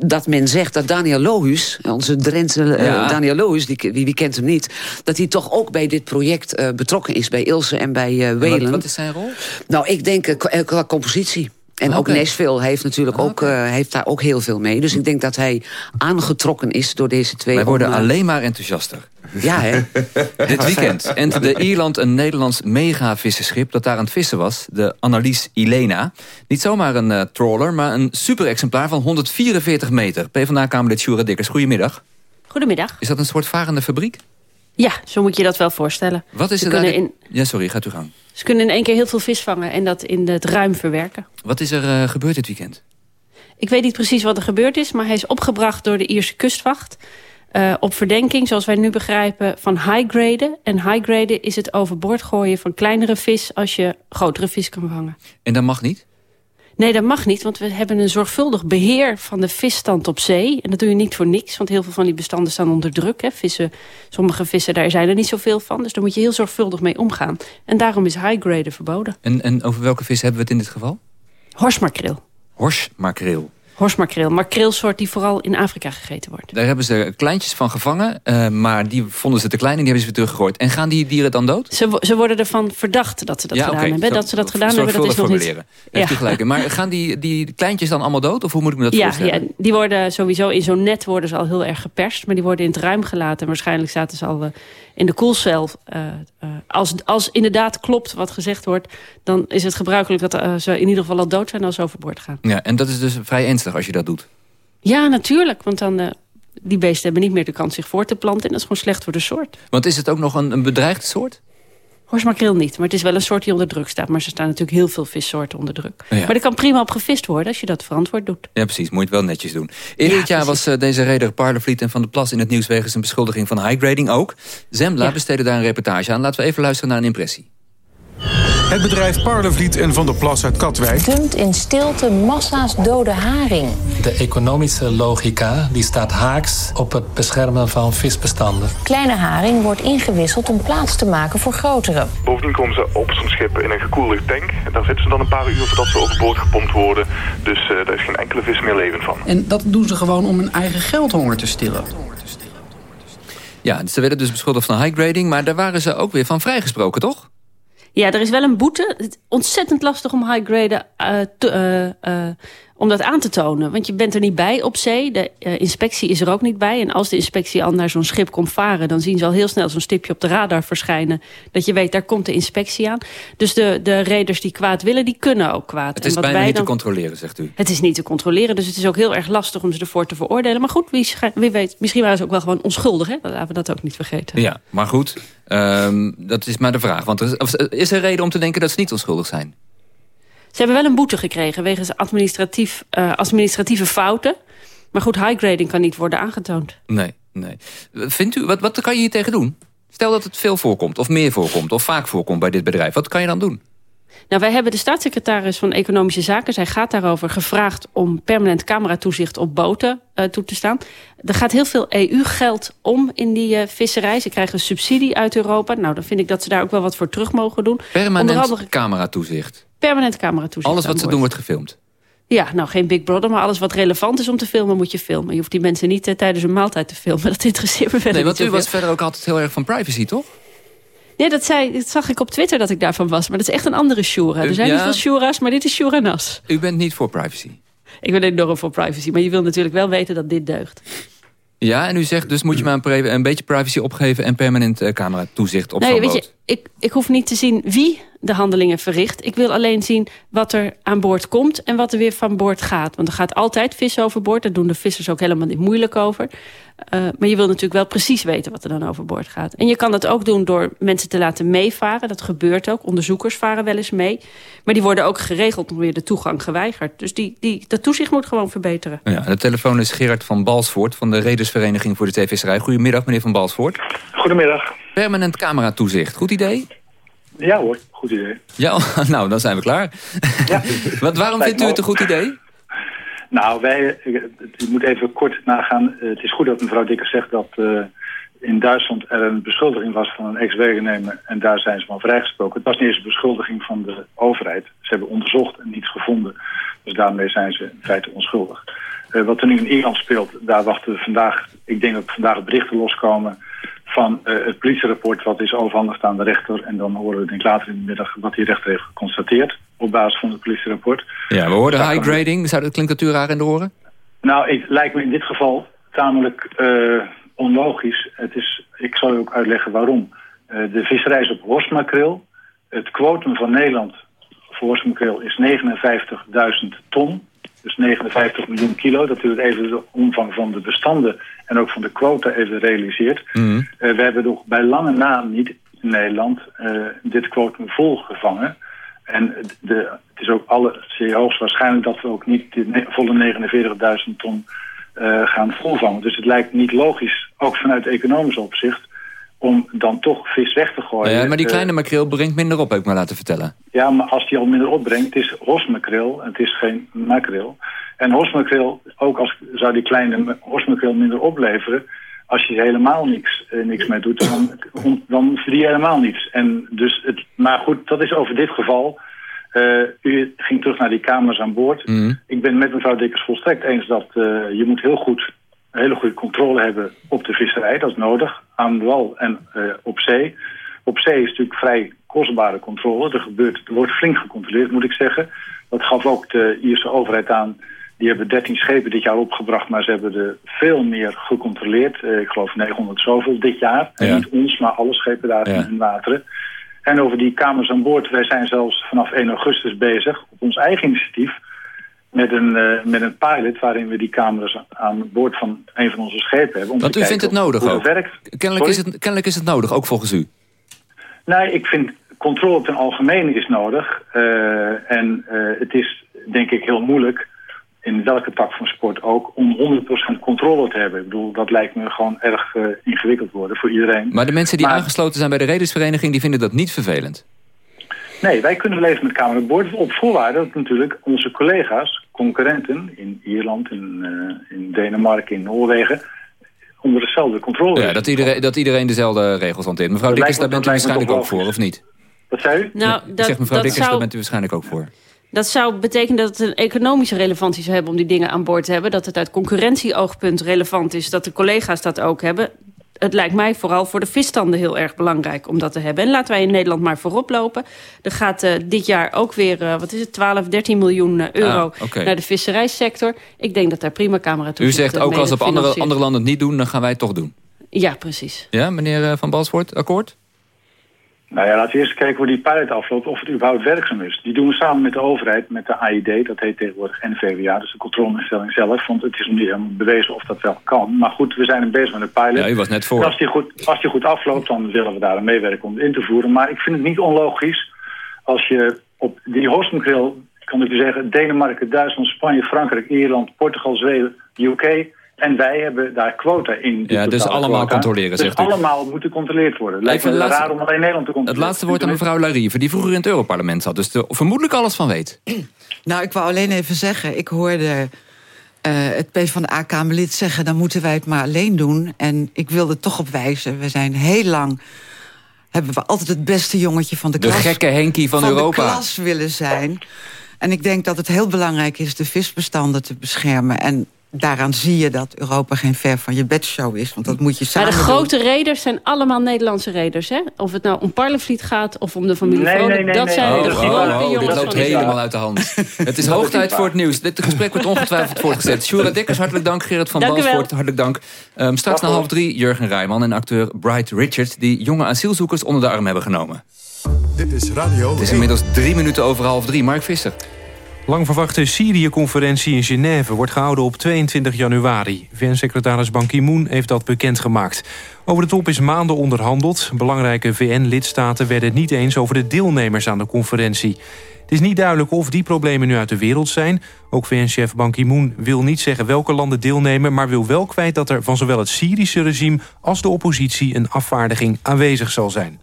dat men zegt dat Daniel Lohuus, onze Drenthe uh, ja. Daniel Lohuus, die, wie, kent hem niet... dat hij toch ook bij dit project betrokken is, bij Ilse en bij Welen. Wat, wat, is zijn rol? Nou, ik denk qua compositie. En ook. Nashville heeft natuurlijk ook, eh, heeft daar ook heel veel mee. Dus ik denk dat hij aangetrokken is door deze twee. Wij worden om, alleen maar enthousiaster. Ja, hè? Dit weekend enterde Ierland een Nederlands mega-vissenschip... dat daar aan het vissen was, de Annelies Ilena. Niet zomaar een eh, trawler, maar een super-exemplaar van 144 meter. PvdA-kamerlid Sjoera Dikkers, goedemiddag. Goedemiddag. Is dat een soort varende fabriek? Ja, zo moet je dat wel voorstellen. Wat is Ze er in- Ja, sorry, gaat u gang. Ze kunnen in één keer heel veel vis vangen en dat in het ruim verwerken. Wat is er eh, gebeurd dit weekend? Ik weet niet precies wat er gebeurd is, maar hij is opgebracht door de Ierse kustwacht. eh, op verdenking, zoals wij nu begrijpen, van high-graden. En high-graden is het overboord gooien van kleinere vis... als je grotere vis kan vangen. En dat mag niet? Nee, dat mag niet, want we hebben een zorgvuldig beheer van de visstand op zee. En dat doe je niet voor niks, want heel veel van die bestanden staan onder druk. Hè. Vissen, sommige vissen, daar zijn er niet zoveel van. Dus daar moet je heel zorgvuldig mee omgaan. En daarom is high-graden verboden. En, en over welke vis hebben we het in dit geval? Horsmakreel. Horsmakreel. Horsmakreel. Makreelsoort die vooral in Afrika gegeten wordt. Daar hebben ze kleintjes van gevangen, eh, maar die vonden ze te klein en die hebben ze weer teruggegooid. En gaan die dieren dan dood? Ze, ze worden ervan verdacht dat ze dat Ja, gedaan hebben. Zo- Dat ze dat gedaan hebben, dat is nog niet... gelijk. in. Maar gaan die, die kleintjes dan allemaal dood? Of hoe moet ik me dat Ja, voorstellen? ja, die worden sowieso in zo'n net worden ze al heel erg geperst. Maar die worden in het ruim gelaten. En waarschijnlijk zaten ze al eh, in de koelcel. eh, eh, als, als inderdaad klopt wat gezegd wordt... dan is het gebruikelijk dat eh, ze in ieder geval al dood zijn als ze overboord gaan. Ja, en dat is dus vrij ernstig als je dat doet. Ja, natuurlijk. Want dan... die beesten hebben niet meer de kans zich voor te planten. En dat is gewoon slecht voor de soort. Want is het ook nog een, een bedreigde soort? Horsmakreel niet, maar het is wel een soort die onder druk staat. Maar er staan natuurlijk heel veel vissoorten onder druk. Ja. Maar er kan prima op gevist worden als je dat verantwoord doet. Ja, precies. Moet je het wel netjes doen. Eerder dit jaar was eh, deze reder Parlevliet en Van der Plas in het nieuws... wegens een beschuldiging van high-grading ook. Zembla Ja. besteedde daar een reportage aan. Laten we even luisteren naar een impressie. Het bedrijf Parlevliet en Van der Plas uit Katwijk dumpt in stilte massa's dode haring. De economische logica die staat haaks op het beschermen van visbestanden. Kleine haring wordt ingewisseld om plaats te maken voor grotere. Bovendien komen ze op zo'n schip in een gekoelde tank. En daar zitten ze dan een paar uur voordat ze overboord gepompt worden. Dus eh, daar is geen enkele vis meer levend van. En dat doen ze gewoon om hun eigen geldhonger te stillen. Ja, ze werden dus beschuldigd van high-grading... maar daar waren ze ook weer van vrijgesproken, toch? Ja, er is wel een boete. Het is ontzettend lastig om high graden te, eh, eh, om dat aan te tonen. Want je bent er niet bij op zee. De eh, inspectie is er ook niet bij. En als de inspectie al naar zo'n schip komt varen... dan zien ze al heel snel zo'n stipje op de radar verschijnen. Dat je weet, daar komt de inspectie aan. Dus de, de reders die kwaad willen, die kunnen ook kwaad. Het En is wat bijna wij niet te controleren, zegt u. Het is niet te controleren, dus het is ook heel erg lastig om ze ervoor te veroordelen. Maar goed, wie, wie weet, misschien waren ze ook wel gewoon onschuldig. Hè? Laten we dat ook niet vergeten. Ja, maar goed, ehm, dat is maar de vraag. Want er is, of- is er reden om te denken dat ze niet onschuldig zijn? Ze hebben wel een boete gekregen wegens administratief, eh, administratieve fouten. Maar goed, high grading kan niet worden aangetoond. Nee, nee. Vindt u, wat, wat kan je hier tegen doen? Stel dat het veel voorkomt, of meer voorkomt, of vaak voorkomt bij dit bedrijf. Wat kan je dan doen? Nou, wij hebben de staatssecretaris van Economische Zaken... zij gaat daarover gevraagd om permanent cameratoezicht op boten eh, toe te staan. Er gaat heel veel EU-geld om in die eh, visserij. Ze krijgen een subsidie uit Europa. Nou, dan vind ik dat ze daar ook wel wat voor terug mogen doen. Permanent andere cameratoezicht. Permanent cameratoezicht. Alles wat ze doen wordt gefilmd. Ja, nou geen Big Brother, maar alles wat relevant is om te filmen moet je filmen. Je hoeft die mensen niet eh, tijdens een maaltijd te filmen. Dat interesseert me verder Nee, want u was verder ook altijd heel erg van privacy, toch? Nee, dat, zei, dat zag ik op Twitter dat ik daarvan was. Maar dat is echt een andere Shura. Er zijn Ja. niet veel Shura's, maar dit is Shura Nas. U bent niet voor privacy. Ik ben enorm voor privacy, maar je wil natuurlijk wel weten dat dit deugt. Ja, en u zegt dus moet je maar een, een beetje privacy opgeven... en permanent eh, cameratoezicht op nee, zo'n weet boot. Ik, ik hoef niet te zien wie de handelingen verricht. Ik wil alleen zien wat er aan boord komt en wat er weer van boord gaat. Want er gaat altijd vis overboord. Daar doen de vissers ook helemaal niet moeilijk over. Eh, maar je wil natuurlijk wel precies weten wat er dan overboord gaat. En je kan dat ook doen door mensen te laten meevaren. Dat gebeurt ook. Onderzoekers varen wel eens mee. Maar die worden ook geregeld om weer de toegang geweigerd. Dus die, die, dat toezicht moet gewoon verbeteren. Ja, de telefoon is Gerard van Balsvoort van de Redersvereniging voor de Zeevisserij. Goedemiddag, meneer van Balsvoort. Goedemiddag. Permanent cameratoezicht, goed idee? Ja hoor, goed idee. Ja, nou, dan zijn we klaar. Want waarom vindt u het een goed idee? Nou, wij, ik, moet even kort nagaan. Het is goed dat mevrouw Dikker zegt dat eh, in Duitsland er een beschuldiging was van een ex-werknemer en daar zijn ze van vrijgesproken. Het was niet eens een beschuldiging van de overheid. Ze hebben onderzocht en niets gevonden. Dus daarmee zijn ze in feite onschuldig. Eh, wat er nu in Ierland speelt, daar wachten we vandaag, ik denk dat vandaag berichten loskomen van eh, het politierapport wat is overhandigd aan de rechter. En dan horen we denk ik later in de middag wat die rechter heeft geconstateerd op basis van het politierapport. Ja, we hoorden high grading. Zou dat klinkt dat u raar in de oren? Nou, het lijkt me in dit geval tamelijk eh, onlogisch. Het is, ik zal u ook uitleggen waarom. Eh, de visserij is op horstmakreel. Het kwotum van Nederland voor horstmakreel is 59.000 ton. Dus 59 miljoen kilo. Dat u het even de omvang van de bestanden en ook van de quota even realiseert. Mhm. Eh, we hebben nog bij lange na niet in Nederland eh, dit kwotum volgevangen. En de, het is ook alle, zeer hoogstwaarschijnlijk dat we ook niet de volle 49.000 ton eh, gaan volvangen. Dus het lijkt niet logisch, ook vanuit economisch opzicht, om dan toch vis weg te gooien. Ja, maar die Eh, kleine makreel brengt minder op, heb ik me laten vertellen. ja, maar als die al minder opbrengt, het is hosmakreel, het is geen makreel. En hosmakreel, ook als zou die kleine hosmakreel minder opleveren, als je helemaal niks, eh, niks mee doet, dan, dan verdien je helemaal niets. En dus het, maar goed, dat is over dit geval. Eh, u ging terug naar die kamers aan boord. Mhm. Ik ben met mevrouw Dikkers volstrekt eens dat je moet heel goed, een hele goede controle hebben op de visserij. Dat is nodig, aan wal en eh, op zee. Op zee is natuurlijk vrij kostbare controle. Er, gebeurt, er wordt flink gecontroleerd, moet ik zeggen. Dat gaf ook de Ierse overheid aan. Die hebben 13 schepen dit jaar opgebracht, maar ze hebben er veel meer gecontroleerd. Eh, ik geloof 900 zoveel dit jaar. En niet ons, maar alle schepen daar Ja. in hun wateren. En over die kamers aan boord, wij zijn zelfs vanaf 1 augustus bezig op ons eigen initiatief met een, eh, met een pilot waarin we die camera's aan boord van een van onze schepen hebben. om Want te u vindt het nodig ook. het werkt. Kennelijk is, het, kennelijk is het nodig, ook volgens u. Nee, ik vind controle ten algemene is nodig. Eh, en eh, het is denk ik heel moeilijk, in welke tak van sport ook, om 100% controle te hebben. Ik bedoel, dat lijkt me gewoon erg ingewikkeld worden voor iedereen. Maar de mensen die Maar- aangesloten zijn bij de redersvereniging... die vinden dat niet vervelend. Nee, wij kunnen leven met Kamer boord op voorwaarde dat natuurlijk onze collega's, concurrenten in Ierland, in, eh, in Denemarken, in Noorwegen, onder dezelfde controle Ja, dat iedereen, dat iedereen dezelfde regels hanteert. Mevrouw Dat Dikkers, daar bent u waarschijnlijk ook voor, of niet? Wat zei u? Nou, dat, zeg mevrouw dat Dikkers, daar bent u waarschijnlijk ook voor. Dat zou betekenen dat het een economische relevantie zou hebben... om die dingen aan boord te hebben. Dat het uit concurrentieoogpunt relevant is dat de collega's dat ook hebben. Het lijkt mij vooral voor de visstanden heel erg belangrijk om dat te hebben. En laten wij in Nederland maar voorop lopen. Er gaat eh, dit jaar ook weer, eh, wat is het, 12, 13 miljoen eh, euro Ah, oké. naar de visserijsector. Ik denk dat daar prima camera toe U zegt ook als op andere, andere landen het niet doen, dan gaan wij het toch doen. Ja, precies. Ja, meneer Van Balsvoort, akkoord? Nou ja, laten we eerst kijken hoe die pilot afloopt, of het überhaupt werkzaam is. Die doen we samen met de overheid, met de AID, dat heet tegenwoordig NVWA, dus de controleinstelling zelf. Want het is nog niet helemaal bewezen of dat wel kan. Maar goed, we zijn er bezig met een pilot. Ja, u was net voor. En als die, goed, als die goed afloopt, dan willen we daar aan meewerken om het in te voeren. Maar ik vind het niet onlogisch als je op die Horstmakreel, kan ik u zeggen, Denemarken, Duitsland, Spanje, Frankrijk, Ierland, Portugal, Zweden, UK... En wij hebben daar quota in. Ja, dus allemaal quota. controleren, dus zegt u. allemaal moet gecontroleerd worden. Lijkt Even me de laatste- raar om alleen Nederland te Het controleren. laatste woord aan mevrouw Larive, die vroeger in het Europarlement zat. Dus er vermoedelijk alles van weet. Nou, ik wou alleen even zeggen, ik hoorde eh het PvdA-Kamerlid zeggen... dan moeten wij het maar alleen doen. En ik wilde toch op wijzen, we zijn heel lang... hebben we altijd het beste jongetje van de De klas... gekke Henkie van Europa. de klas willen zijn. En ik denk dat het heel belangrijk is de visbestanden te beschermen. En daaraan zie je dat Europa geen ver van je bedshow is. Want dat moet je Maar samen de doen. grote reders zijn allemaal Nederlandse reders. Hè? Of het nou om Parlevliet gaat of om de familie Nee, Vrolijk. nee, nee, dat nee, zijn nee, de dat is grote waar. Oh, dit loopt helemaal uit de hand. Het is hoog tijd voor het nieuws. Dit gesprek wordt ongetwijfeld voortgezet. Shura Dikkers, hartelijk dank. Gerrit van. Balsvoort, hartelijk dank. Ehm, straks na half drie, Jurgen Rijman en acteur Bright Richard... die jonge asielzoekers onder de arm hebben genomen. Dit is Radio Het is 1. inmiddels drie minuten over half drie. Mark Visser. Lang verwachte Syrië-conferentie in Genève wordt gehouden op 22 januari. VN-secretaris Ban Ki-moon heeft dat bekendgemaakt. Over de top is maanden onderhandeld. Belangrijke VN-lidstaten werden het niet eens over de deelnemers aan de conferentie. Het is niet duidelijk of die problemen nu uit de wereld zijn. Ook VN-chef Ban Ki-moon wil niet zeggen welke landen deelnemen... maar wil wel kwijt dat er van zowel het Syrische regime als de oppositie... een afvaardiging aanwezig zal zijn.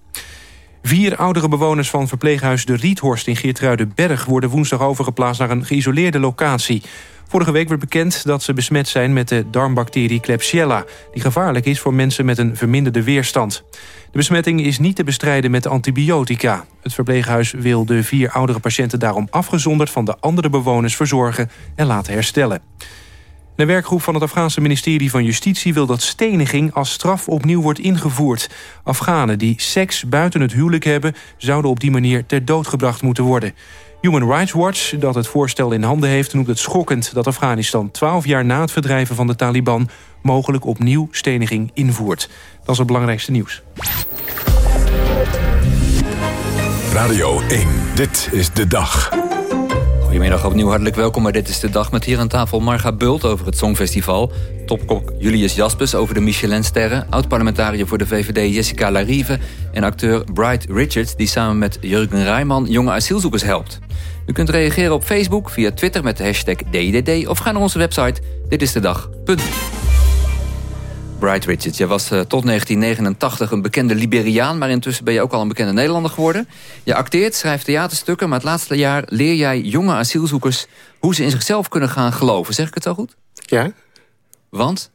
Vier oudere bewoners van verpleeghuis De Riethorst in Geertruidenberg... worden woensdag overgeplaatst naar een geïsoleerde locatie. Vorige week werd bekend dat ze besmet zijn met de darmbacterie Klebsiella... die gevaarlijk is voor mensen met een verminderde weerstand. De besmetting is niet te bestrijden met antibiotica. Het verpleeghuis wil de vier oudere patiënten daarom afgezonderd... van de andere bewoners verzorgen en laten herstellen. De werkgroep van het Afghaanse ministerie van Justitie wil dat steniging als straf opnieuw wordt ingevoerd. Afghanen die seks buiten het huwelijk hebben... zouden op die manier ter dood gebracht moeten worden. Human Rights Watch, dat het voorstel in handen heeft... noemt het schokkend dat Afghanistan 12 jaar na het verdrijven van de Taliban... mogelijk opnieuw steniging invoert. Dat is het belangrijkste nieuws. Radio 1, dit is de dag. Goedemiddag opnieuw, hartelijk welkom bij Dit is de Dag... met hier aan tafel Marga Bult over het Songfestival... topkok Julius Jaspers over de Michelinsterren... oud-parlementariër voor de VVD Jessica Larive... en acteur Bright Richards... die samen met Jurgen Rijman jonge asielzoekers helpt. U kunt reageren op Facebook, via Twitter met de hashtag DDD... of ga naar onze website ditistedag.nl. Bright Richards, jij was uh, tot 1989 een bekende Liberiaan... maar intussen ben je ook al een bekende Nederlander geworden. Je acteert, schrijft theaterstukken... maar het laatste jaar leer jij jonge asielzoekers... hoe ze in zichzelf kunnen gaan geloven. Zeg ik het zo goed? Ja. Want?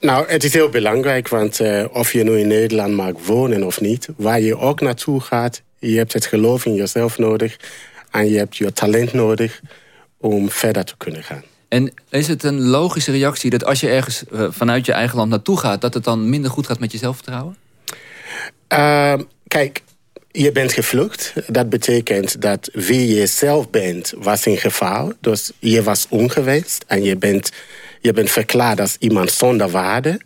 Nou, het is heel belangrijk, want uh, of je nu in Nederland mag wonen of niet... waar je ook naartoe gaat, je hebt het geloof in jezelf nodig... en je hebt je talent nodig om verder te kunnen gaan. En is het een logische reactie dat als je ergens uh, vanuit je eigen land naartoe gaat... dat het dan minder goed gaat met je zelfvertrouwen? Uh, kijk, je bent gevlucht. Dat betekent dat wie je zelf bent, was in gevaar. Dus je was ongewenst en je bent, je bent verklaard als iemand zonder waarde.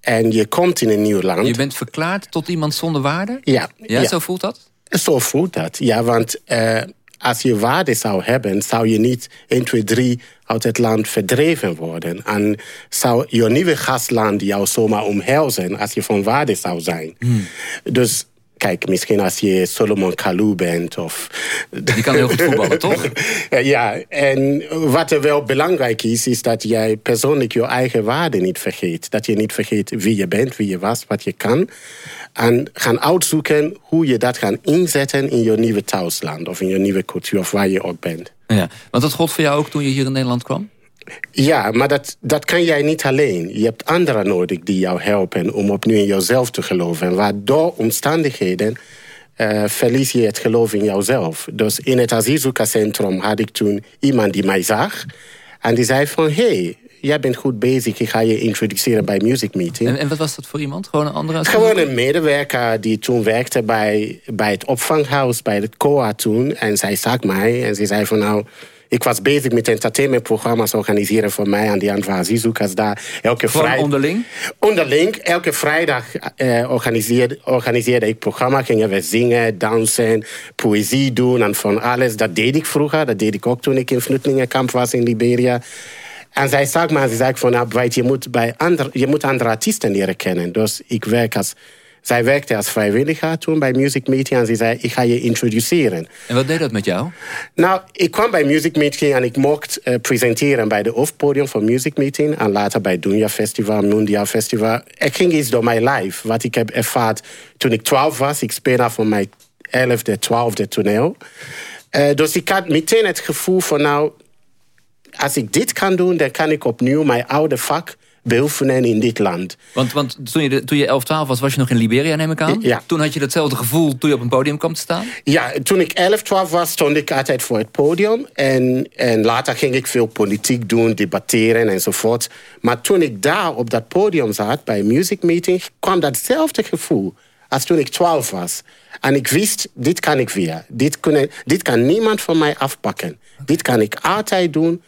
En je komt in een nieuw land. Je bent verklaard tot iemand zonder waarde? Ja. Ja, ja. zo voelt dat? Zo voelt dat, ja. Want uh, als je waarde zou hebben, zou je niet 1, 2, 3 uit het land verdreven worden. En zou je nieuwe gastland jou zomaar omhelzen als je van waarde zou zijn. Hmm. Dus kijk, misschien als je Solomon Kalou bent of... Die kan heel goed voetballen, toch? ja, en wat er wel belangrijk is, is dat jij persoonlijk je eigen waarde niet vergeet. Dat je niet vergeet wie je bent, wie je was, wat je kan. En gaan uitzoeken hoe je dat gaat inzetten in je nieuwe thuisland... of in je nieuwe cultuur, of waar je ook bent. Ja, want dat gold voor jou ook toen je hier in Nederland kwam? Ja, maar dat, dat kan jij niet alleen. Je hebt anderen nodig die jou helpen om opnieuw in jezelf te geloven. En waardoor omstandigheden uh, verlies je het geloof in jouzelf. Dus in het asielzoekerscentrum had ik toen iemand die mij zag. En die zei van, hey, jij bent goed bezig, ik ga je introduceren bij Music Meeting. En, en wat was dat voor iemand? Gewoon een andere Gewoon een medewerker die toen werkte bij, bij het opvanghuis, bij het COA toen. En zij zag mij en ze zei van nou... Ik was bezig met entertainmentprogramma's organiseren voor mij en die andere asielzoekers daar. Elke vrijdag. onderling? Onderling. Elke vrijdag organiseerde, organiseerde ik programma. Gingen we zingen, dansen, poëzie doen en van alles. Dat deed ik vroeger. Dat deed ik ook toen ik in vluchtelingenkamp was in Liberia. En zij zag me en ze zei van, je, moet bij andere, je moet andere artiesten leren kennen. Dus ik werk als... Zij werkte als vrijwilliger toen bij Music Meeting en ze zei, ik ga je introduceren. En wat deed dat met jou? Nou, ik kwam bij Music Meeting en ik mocht uh, presenteren bij de hoofdpodium van Music Meeting. En later bij Dunja Festival, Mundia Festival. Er ging iets door mijn lijf, wat ik heb ervaren toen ik 12 was. Ik speelde van mijn 11e, 12e toneel. Uh, dus ik had meteen het gevoel van, nou, als ik dit kan doen, dan kan ik opnieuw mijn oude vak beoefenen in dit land. Want, want toen, je de, toen je 11, 12 was, was je nog in Liberia, neem ik aan? Ja. Toen had je datzelfde gevoel toen je op een podium kwam te staan? Ja, toen ik 11, 12 was, stond ik altijd voor het podium. En, en later ging ik veel politiek doen, debatteren enzovoort. Maar toen ik daar op dat podium zat, bij Music Meeting... kwam datzelfde gevoel als toen ik 12 was. En ik wist, dit kan ik weer. Dit, kunnen, dit kan niemand van mij afpakken. Dit kan ik altijd doen,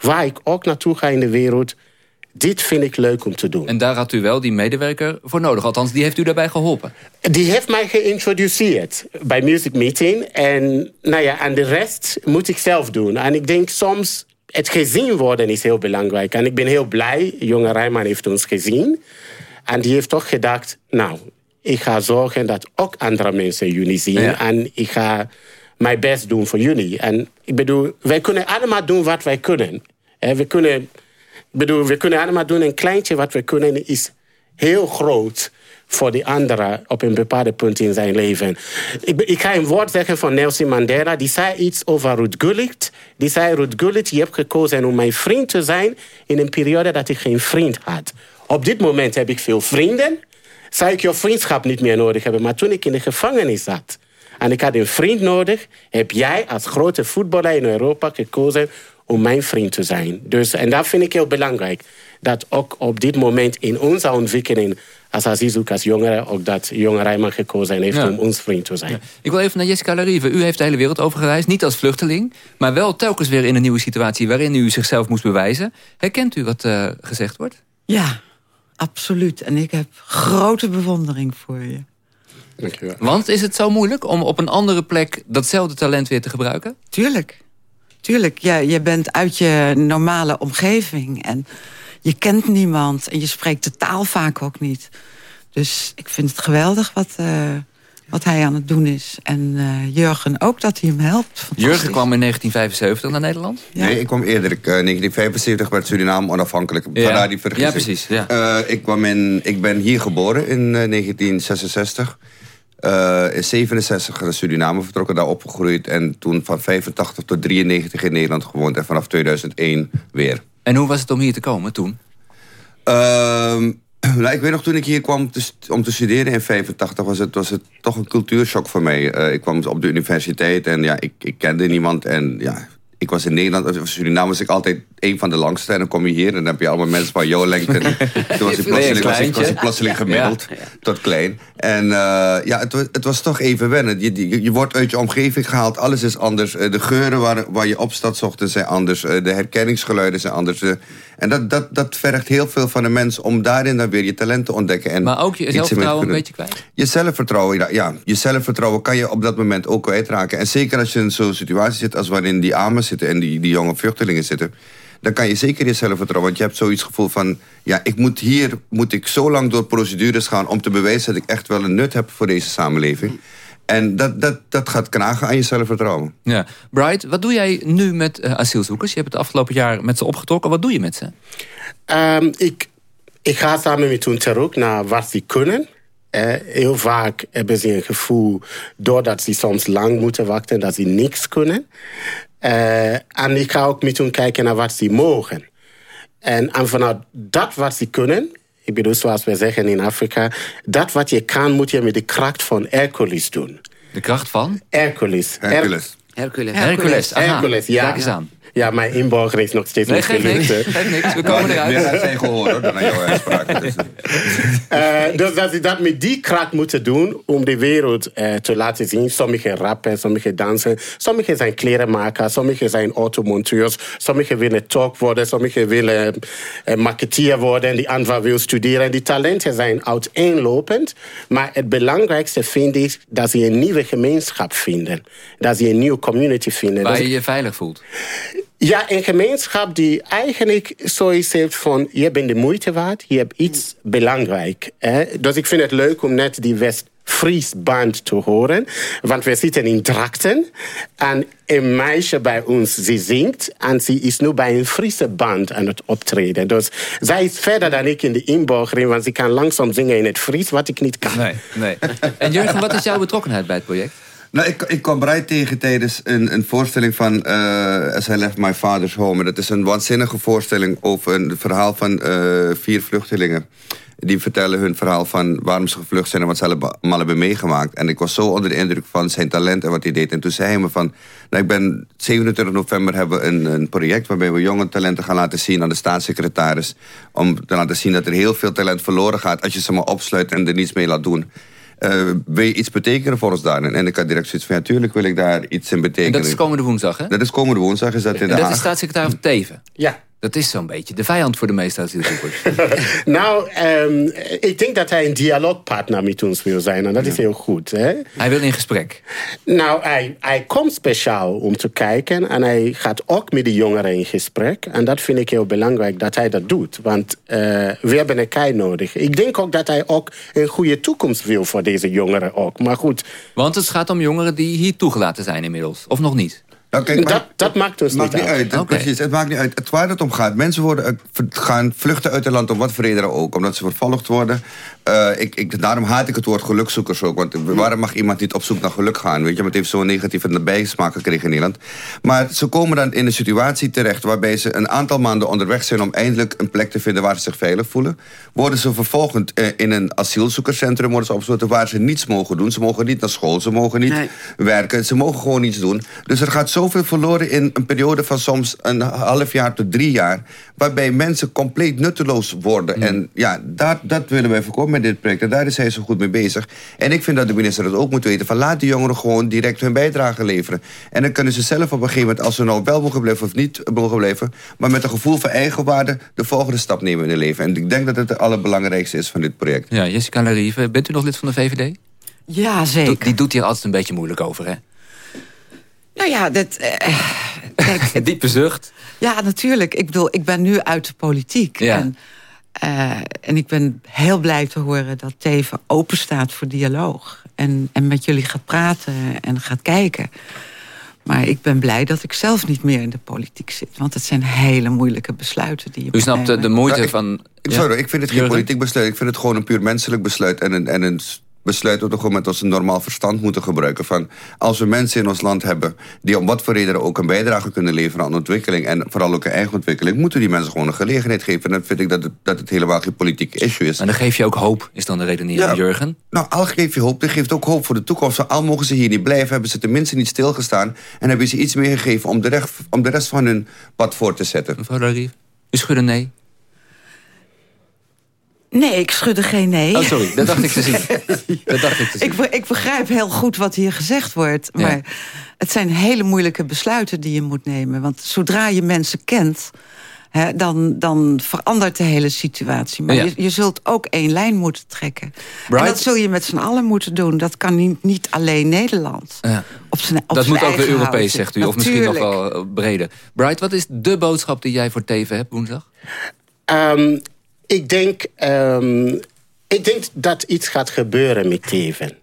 waar ik ook naartoe ga in de wereld dit vind ik leuk om te doen. En daar had u wel die medewerker voor nodig. Althans, die heeft u daarbij geholpen. Die heeft mij geïntroduceerd bij Music Meeting. En, nou ja, en de rest moet ik zelf doen. En ik denk soms, het gezien worden is heel belangrijk. En ik ben heel blij, jonge Rijman heeft ons gezien. En die heeft toch gedacht, nou, ik ga zorgen dat ook andere mensen jullie zien. Ja. En ik ga mijn best doen voor jullie. En ik bedoel, wij kunnen allemaal doen wat wij kunnen. We kunnen... Ik bedoel, we kunnen allemaal doen een kleintje wat we kunnen is heel groot voor die andere op een bepaalde punt in zijn leven. Ik, ik ga een woord zeggen van Nelson Mandela. Die zei iets over Ruud Gullit. Die zei, Ruud Gullit, je hebt gekozen om mijn vriend te zijn... in een periode dat ik geen vriend had. Op dit moment heb ik veel vrienden. Zou ik jouw vriendschap niet meer nodig hebben. Maar toen ik in de gevangenis zat... en ik had een vriend nodig... heb jij als grote voetballer in Europa gekozen om mijn vriend te zijn. Dus, en dat vind ik heel belangrijk. Dat ook op dit moment in onze ontwikkeling als asielzoekers jongeren... ook dat jonge Rijman gekozen heeft Ja. om ons vriend te zijn. Ik wil even naar Jessica Larive. U heeft de hele wereld over gereisd, niet als vluchteling... maar wel telkens weer in een nieuwe situatie... waarin u zichzelf moest bewijzen. Herkent u wat eh, gezegd wordt? Ja, absoluut. En ik heb grote bewondering voor je. Dankjewel. Want is het zo moeilijk om op een andere plek... datzelfde talent weer te gebruiken? Tuurlijk. Tuurlijk. Ja, je bent uit je normale omgeving. En je kent niemand. En je spreekt de taal vaak ook niet. Dus ik vind het geweldig wat, eh, wat hij aan het doen is. En eh, Jurgen ook, dat hij hem helpt. Jurgen kwam in 1975 naar Nederland. Nee, ik kwam eerder. Ik, eh, 1975 werd Suriname onafhankelijk. Ja. Die vergissing. Ja, precies, ja. Eh, ik, kwam in, ik ben hier geboren in eh, 1966. Eh, in 67 naar Suriname vertrokken, daar opgegroeid. En toen van 85 tot 93 in Nederland gewoond. En vanaf 2001 weer. En hoe was het om hier te komen toen? Ehm, nou, ik weet nog, toen ik hier kwam te om te studeren in 85... was het, was het toch een cultuurshock voor mij. Eh, ik kwam op de universiteit en ja, ik, ik kende niemand. En ja, ik was in Nederland, of Suriname was ik altijd een van de langste. En dan kom je hier en dan heb je allemaal mensen van jouw lengte. En toen was ik plotseling, was ik, was ik plotseling gemiddeld tot klein. En eh, ja, het, wa- het was toch even wennen. Je, je, je wordt uit je omgeving gehaald, alles is anders. Eh, de geuren waar, waar je op staat ochtends zijn anders. Eh, de herkenningsgeluiden zijn anders. En dat, dat, dat vergt heel veel van de mens om daarin dan weer je talent te ontdekken. En Maar ook je zelfvertrouwen een beetje kwijt? Je zelfvertrouwen, ja, ja. Je zelfvertrouwen kan je op dat moment ook kwijtraken. En zeker als je in zo'n situatie zit als waarin die armen zitten... en die, die jonge vluchtelingen zitten... dan kan je zeker je zelfvertrouwen... want je hebt zoiets gevoel van... ja, ik moet hier moet ik zo lang door procedures gaan... om te bewijzen dat ik echt wel een nut heb voor deze samenleving. En dat, dat, dat gaat knagen aan je zelfvertrouwen. Ja. Bright, wat doe jij nu met eh, asielzoekers? Je hebt het afgelopen jaar met ze opgetrokken. Wat doe je met ze? Ehm, ik, ik ga samen met hun terug naar wat ze kunnen. Eh, heel vaak hebben ze een gevoel, doordat ze soms lang moeten wachten, dat ze niks kunnen. Eh, en ik ga ook met hun kijken naar wat ze mogen. En, en vanuit dat wat ze kunnen, ik bedoel zoals we zeggen in Afrika, dat wat je kan moet je met de kracht van Hercules doen. De kracht van? Hercules. Hercules. Hercules. Hercules. Hercules, ja. Kijk eens aan. Ja, mijn inburger is nog steeds Nee, niet gelukt. niks. Geeft niks. We komen eruit. Meer uit zijn gehoor, hoor, dan aan jouw uitspraak. Dus, Eh, dus dat ze dat met die kracht moeten doen om de wereld eh, te laten zien. Sommigen rappen, sommigen dansen, sommigen zijn klerenmakers, sommigen zijn automonteurs, sommigen willen talk worden, sommigen willen eh, marketeer worden, en die anderen wil studeren. En die talenten zijn uiteenlopend. Maar het belangrijkste vind ik dat ze een nieuwe gemeenschap vinden. Dat ze een nieuwe community vinden. Waar Dus je je veilig voelt. Ja, een gemeenschap die eigenlijk zoiets heeft van... je bent de moeite waard, je hebt iets belangrijk. Dus ik vind het leuk om net die West-Fries band te horen. Want we zitten in Drachten. En een meisje bij ons, ze zingt. En ze is nu bij een Friese band aan het optreden. Dus zij is verder dan ik in de inburgering... want ze kan langzaam zingen in het Fries, wat ik niet kan. Nee, nee. En Jurgen, wat is jouw betrokkenheid bij het project? Nou, ik, ik kwam Bright tegen tijdens een, een voorstelling van eh, As I Left My Father's Home. Dat is een waanzinnige voorstelling over een verhaal van eh, vier vluchtelingen. Die vertellen hun verhaal van waarom ze gevlucht zijn en wat ze allemaal hebben meegemaakt. En ik was zo onder de indruk van zijn talent en wat hij deed. En toen zei hij me van, nou, ik ben 27 november hebben we een, een project waarbij we jonge talenten gaan laten zien aan de staatssecretaris. Om te laten zien dat er heel veel talent verloren gaat als je ze maar opsluit en er niets mee laat doen. Eh, wil je iets betekenen voor ons daarin? En ik had direct zoiets van, ja, tuurlijk wil ik daar iets in betekenen. En dat is komende woensdag, hè? Dat is komende woensdag, is dat in En de dat Haag. is staatssecretaris Teven. Ja. Dat is zo'n beetje de vijand voor de meeste asielzoekers. Nou, ehm, ik denk dat hij een dialoogpartner met ons wil zijn. En dat is heel goed. Hè? Hij wil in gesprek. Nou, hij, hij komt speciaal om te kijken. En hij gaat ook met de jongeren in gesprek. En dat vind ik heel belangrijk dat hij dat doet. Want eh, we hebben een kei nodig. Ik denk ook dat hij ook een goede toekomst wil voor deze jongeren ook. Maar goed. Want het gaat om jongeren die hier toegelaten zijn inmiddels. Of nog niet? Nou, kijk, maar- dat, dat maakt maakt niet uit. Precies, het maakt niet uit. Het waar het om gaat. Mensen worden, gaan vluchten uit het land om wat voor ook. Omdat ze vervolgd worden. Eh, ik, ik, daarom haat ik het woord gelukzoekers ook. Want waarom mag iemand niet op zoek naar geluk gaan? Weet je, want het heeft zo'n negatieve bijsmaak gekregen in Nederland. Maar ze komen dan in een situatie terecht... waarbij ze een aantal maanden onderweg zijn... om eindelijk een plek te vinden waar ze zich veilig voelen. Worden ze vervolgens eh, in een asielzoekerscentrum worden ze opgesloten... waar ze niets mogen doen. Ze mogen niet naar school, ze mogen niet werken. Ze mogen gewoon niets doen. Dus er gaat zoveel verloren in een periode van soms een half jaar tot drie jaar... waarbij mensen compleet nutteloos worden. Mm. En ja, dat, dat willen wij voorkomen met dit project. En daar is hij zo goed mee bezig. En ik vind dat de minister dat ook moet weten. Van laat die jongeren gewoon direct hun bijdrage leveren. En dan kunnen ze zelf op een gegeven moment... als ze nou wel mogen blijven of niet mogen blijven... maar met een gevoel van eigenwaarde de volgende stap nemen in hun leven. En ik denk dat het het allerbelangrijkste is van dit project. Ja, Jessica Larive, bent u nog lid van de VVD? Ja, zeker. Die, die doet hier altijd een beetje moeilijk over, hè? Nou ja, dat... eh, kijk, Diepe zucht. Ja, natuurlijk. Ik bedoel, ik ben nu uit de politiek. Ja. En, eh, en ik ben heel blij te horen dat Teven open staat voor dialoog. En, en met jullie gaat praten en gaat kijken. Maar ik ben blij dat ik zelf niet meer in de politiek zit. Want het zijn hele moeilijke besluiten die je U moet snapt de, moeite Nou, ik- van... Ik, Ja? sorry, ik vind het geen politiek besluit. Ik vind het gewoon een puur menselijk besluit. En een, en een s- besluit dat we gewoon met ons normaal verstand moeten gebruiken. Van als we mensen in ons land hebben die om wat voor reden ook een bijdrage kunnen leveren aan ontwikkeling. En vooral ook een eigen ontwikkeling. Moeten die mensen gewoon een gelegenheid geven. En dan vind ik dat het, dat het helemaal geen politiek issue is. En dan geef je ook hoop, is dan de redenering, Ja. Jurgen? Nou, al geef je hoop, dat geeft ook hoop voor de toekomst. Al mogen ze hier niet blijven, hebben ze tenminste niet stilgestaan... en hebben ze iets meegegeven om de, rest, om de rest van hun pad voor te zetten. Mevrouw Larive, u schudde nee. Nee, ik schudde geen nee. Oh, sorry, dat dacht ik te zien. Dat dacht ik te zien. Ik, ik begrijp heel goed wat hier gezegd wordt. Ja. Maar het zijn hele moeilijke besluiten die je moet nemen. Want zodra je mensen kent, hè, dan, dan verandert de hele situatie. Maar Ja. je, je zult ook één lijn moeten trekken. Bright? En dat zul je met z'n allen moeten doen. Dat kan niet, niet alleen Nederland. Ja. Op zijn, op dat zijn moet ook weer Europees, zegt u. Of misschien nog Natuurlijk. wel eh, breder. Bright, wat is de boodschap die jij voor Teven hebt woensdag? Ehm, ik, denk, ehm, ik denk dat iets gaat gebeuren met Teven.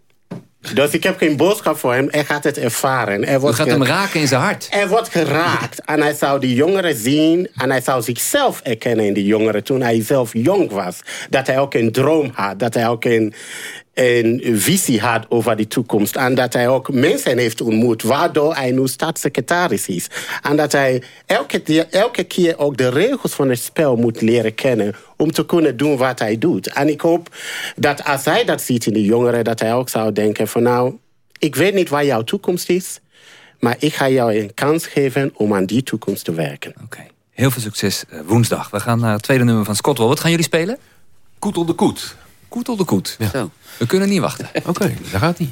Dus ik heb geen boodschap voor hem. Hij gaat het ervaren. Er U wordt gaat hem raken in zijn hart. Er wordt geraakt. En hij zou die jongeren zien. En hij zou zichzelf erkennen in die jongeren toen hij zelf jong was. Dat hij ook een droom had. Dat hij ook een, een visie had over die toekomst. En dat hij ook mensen heeft ontmoet. Waardoor hij nu staatssecretaris is. En dat hij elke, keer- elke keer ook de regels van het spel moet leren kennen. Om te kunnen doen wat hij doet. En ik hoop dat als hij dat ziet in die jongeren. Dat hij ook zou denken van nou... Ik weet niet waar jouw toekomst is. Maar ik ga jou een kans geven om aan die toekomst te werken. Heel veel succes eh, woensdag. We gaan naar het tweede nummer van Scott Wall. Wat gaan jullie spelen? Koetel de koet. Koetel de koet. Zo. We kunnen niet wachten. Oké, daar gaat hij.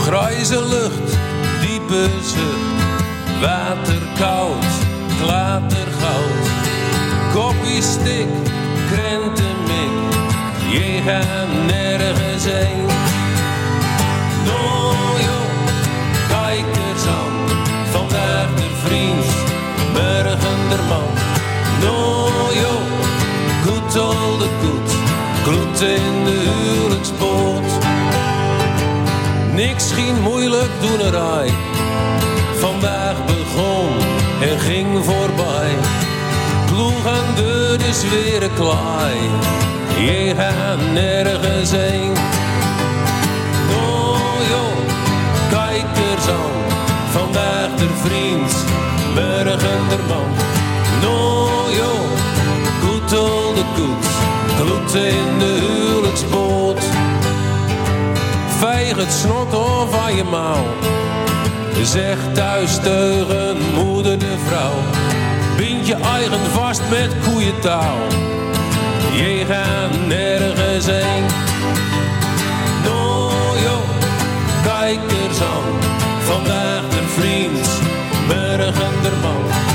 Grijze lucht, diepe zucht, water koud, klatergoud. Koppie stik, krentenmik, je gaat nergens heen. Nou joh, kijk eens aan, vandaag de vriend, morgen de man. Nou joh, goed al de goed, gloed in de huwelijksboot. Niks ging moeilijk doenerij. Vandaag begon en ging voorbij. Ploeg aan de dus weer een klaai. Je gaat nergens heen. Oh joh, kijk eens aan. Vandaag de vriend, morgen de man. Nou joh, goed al de koet. Gloed in de huwelijksboot. Veeg het snot of aan je mouw. Zeg thuis tegen moeder de vrouw. Bind je eigen vast met koeientouw. Je gaat nergens heen. Nou joh, kijk eens aan. Vandaag de vriend, morgen de man.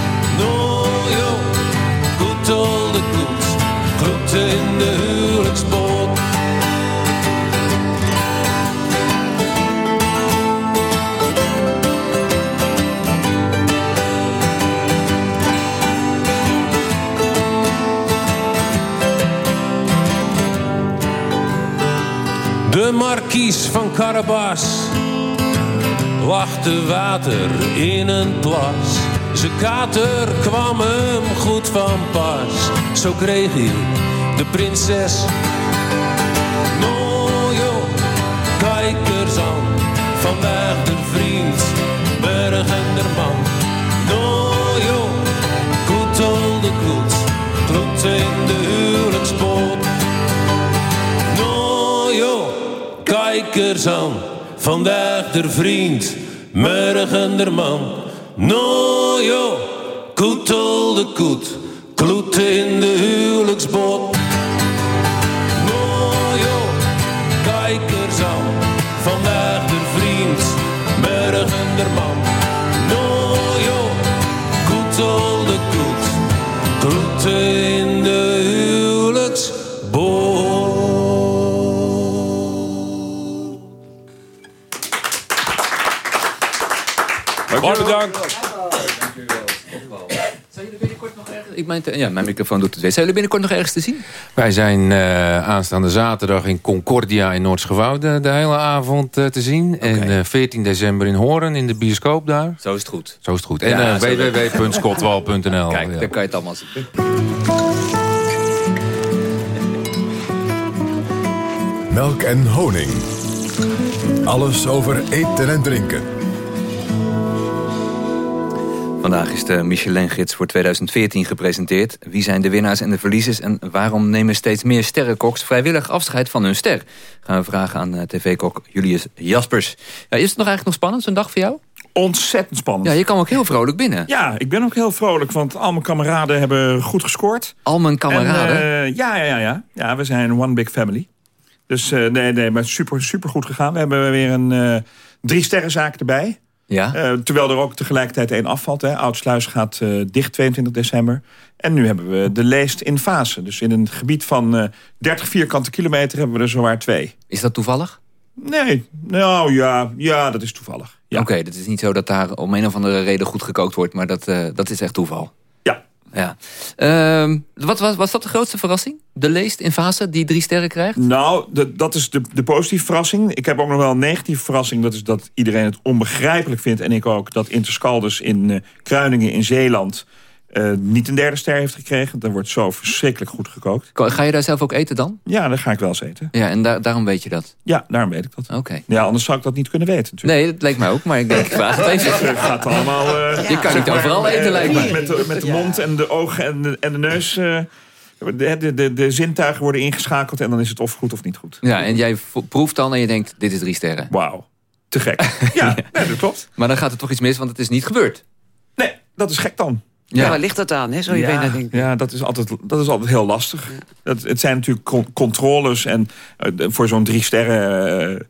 Markies van Carabas lachte water in een plas. Zijn kater kwam hem goed van pas. Zo kreeg hij de prinses. Vandaag der vriend, morgen der man. No joh, koetel de koet, kloeten in de huwelijksbot. Ik mijn, ja, mijn microfoon doet het weer. Zijn jullie binnenkort nog ergens te zien? Wij zijn eh, aanstaande zaterdag in Concordia in Noordsgewoud de, de hele avond eh, te zien. En eh, 14 december in Horen in de bioscoop daar. Zo is het goed. Zo is het goed. En Ja, eh, www.skotwal.nl. Kijk, ja. dan kan je het allemaal zien. Melk en honing. Alles over eten en drinken. Vandaag is de Michelin-gids voor 2014 gepresenteerd. Wie zijn de winnaars en de verliezers... en waarom nemen steeds meer sterrenkoks vrijwillig afscheid van hun ster? Gaan we vragen aan eh, tv-kok Julius Jaspers. Ja, is het nog eigenlijk nog spannend, zo'n dag voor jou? Ontzettend spannend. Ja, je kwam ook heel vrolijk binnen. Ja, ik ben ook heel vrolijk, want al mijn kameraden hebben goed gescoord. Al mijn kameraden? En, eh, ja, ja, ja, ja. Ja, we zijn one big family. Dus eh, nee, nee, maar super, super goed gegaan. We hebben weer een drie sterrenzaak erbij. Ja? Eh, terwijl er ook tegelijkertijd één afvalt. Hè. Oudsluis gaat eh, dicht 22 december. En nu hebben we de leest in fase. Dus in een gebied van eh 30 vierkante kilometer hebben we er zowaar twee. Is dat toevallig? Nee, nou ja, ja dat is toevallig. Ja. Oké, dat is niet zo dat daar om een of andere reden goed gekookt wordt... maar dat, eh, dat is echt toeval. Ja. Ehm, wat was, was dat de grootste verrassing? De leest in fase die drie sterren krijgt? Nou, dat is de, de positieve verrassing. Ik heb ook nog wel een negatieve verrassing. Dat is dat iedereen het onbegrijpelijk vindt. En ik ook dat Interscaldus in eh, Kruiningen in Zeeland... eh, niet een derde ster heeft gekregen. Dat wordt zo verschrikkelijk goed gekookt. Ga je daar zelf ook eten dan? Ja, daar ga ik wel eens eten. Ja, en daar daarom weet je dat? Ja, daarom weet ik dat. Oké. Ja, anders zou ik dat niet kunnen weten natuurlijk. Nee, dat leek mij ook, maar ik denk, ik vraag het even. Het gaat allemaal... eh, Je kan niet maar, overal eten, eh, lijkt mij. Met de, met de mond en de ogen en de, en de neus... de, de, de, de zintuigen worden ingeschakeld en dan is het of goed of niet goed. Ja, en jij proeft dan en je denkt, dit is drie sterren. Wauw, te gek. Ja, nee, dat klopt. Maar dan gaat er toch iets mis, want het is niet gebeurd. Nee, dat is gek dan. Ja, waar ligt dat aan, hè? Zou je bijna ja, denken. ja dat, is altijd, dat is altijd heel lastig. Dat, het zijn natuurlijk con- controles. En eh, voor zo'n drie sterren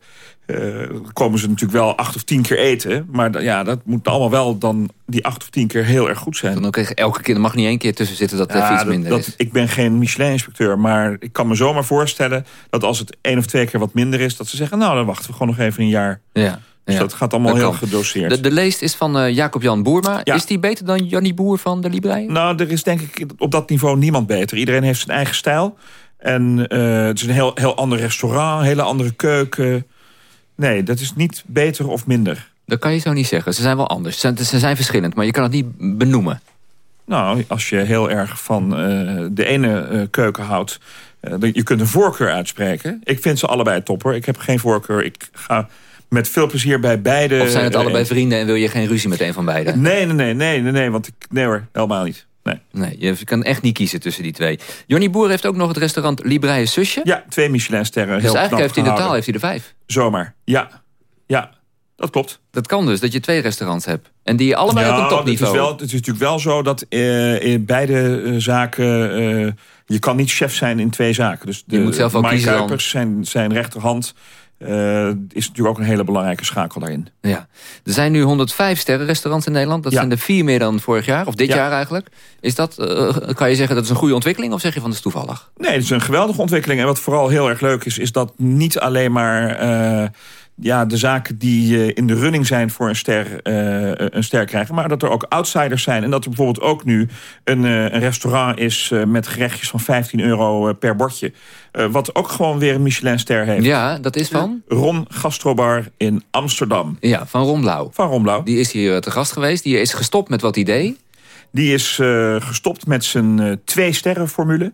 eh, eh, komen ze natuurlijk wel acht of tien keer eten. Maar ja, dat moet allemaal wel dan die acht of tien keer heel erg goed zijn. Dan ook elke keer, er mag niet één keer tussen zitten dat er Ja, even iets dat- minder dat- is. Ik ben geen Michelin-inspecteur, maar ik kan me zomaar voorstellen... dat als het één of twee keer wat minder is... dat ze zeggen, nou, dan wachten we gewoon nog even een jaar. Ja. Dus ja. dat gaat allemaal Dat heel kan. gedoseerd. De, de leest is van eh, Jacob-Jan Boerma. Ja. Is die beter dan Jannie Boer van de Librei? Nou, er is denk ik op dat niveau niemand beter. Iedereen heeft zijn eigen stijl. En eh, het is een heel, heel ander restaurant, een hele andere keuken. Nee, dat is niet beter of minder. Dat kan je zo niet zeggen. Ze zijn wel anders. Ze zijn, ze zijn verschillend, maar je kan het niet benoemen. Nou, als je heel erg van eh, de ene keuken houdt... je kunt een voorkeur uitspreken. Ik vind ze allebei topper. Ik heb geen voorkeur. Ik ga met veel plezier bij beide... Of zijn het eh, allebei vrienden en wil je geen ruzie met een van beiden? Nee, nee, nee, nee, nee, nee, want ik, nee hoor, helemaal niet. Nee. Nee, je kan echt niet kiezen tussen die twee. Johnny Boer heeft ook nog het restaurant Libreie Susje. Ja, twee Michelinsterren. Dus heel eigenlijk knap heeft hij in totaal heeft hij er vijf. Zomaar, ja. Ja, dat klopt. Dat kan dus, dat je twee restaurants hebt. En die Ja, op een Het is, topniveau. wel, het is natuurlijk wel zo dat eh, in beide eh, zaken... eh, je kan niet chef zijn in twee zaken. Dus de, Je moet zelf ook Mike. Kuipers, zijn, zijn rechterhand... eh, is natuurlijk ook een hele belangrijke schakel daarin. Ja. Er zijn nu 105 sterrenrestaurants in Nederland. Dat Ja. zijn er vier meer dan vorig jaar, of dit Ja. jaar eigenlijk. Is dat, eh, kan je zeggen dat is een goede ontwikkeling, of zeg je van dat is toevallig? Nee, het is een geweldige ontwikkeling. En wat vooral heel erg leuk is, is dat niet alleen maar... eh, ja, de zaken die eh, in de running zijn voor een ster, eh, een ster krijgen... maar dat er ook outsiders zijn. En dat er bijvoorbeeld ook nu een, eh, een restaurant is... met gerechtjes van 15 euro per bordje. Wat ook gewoon weer een Michelin-ster heeft. Ja, dat is van? Ron Gastrobar in Amsterdam. Ja, van Ron Blauw. Van Ron Blauw. Die is hier te gast geweest. Die is gestopt met wat idee. Die is gestopt met zijn eh, twee-sterren-formule.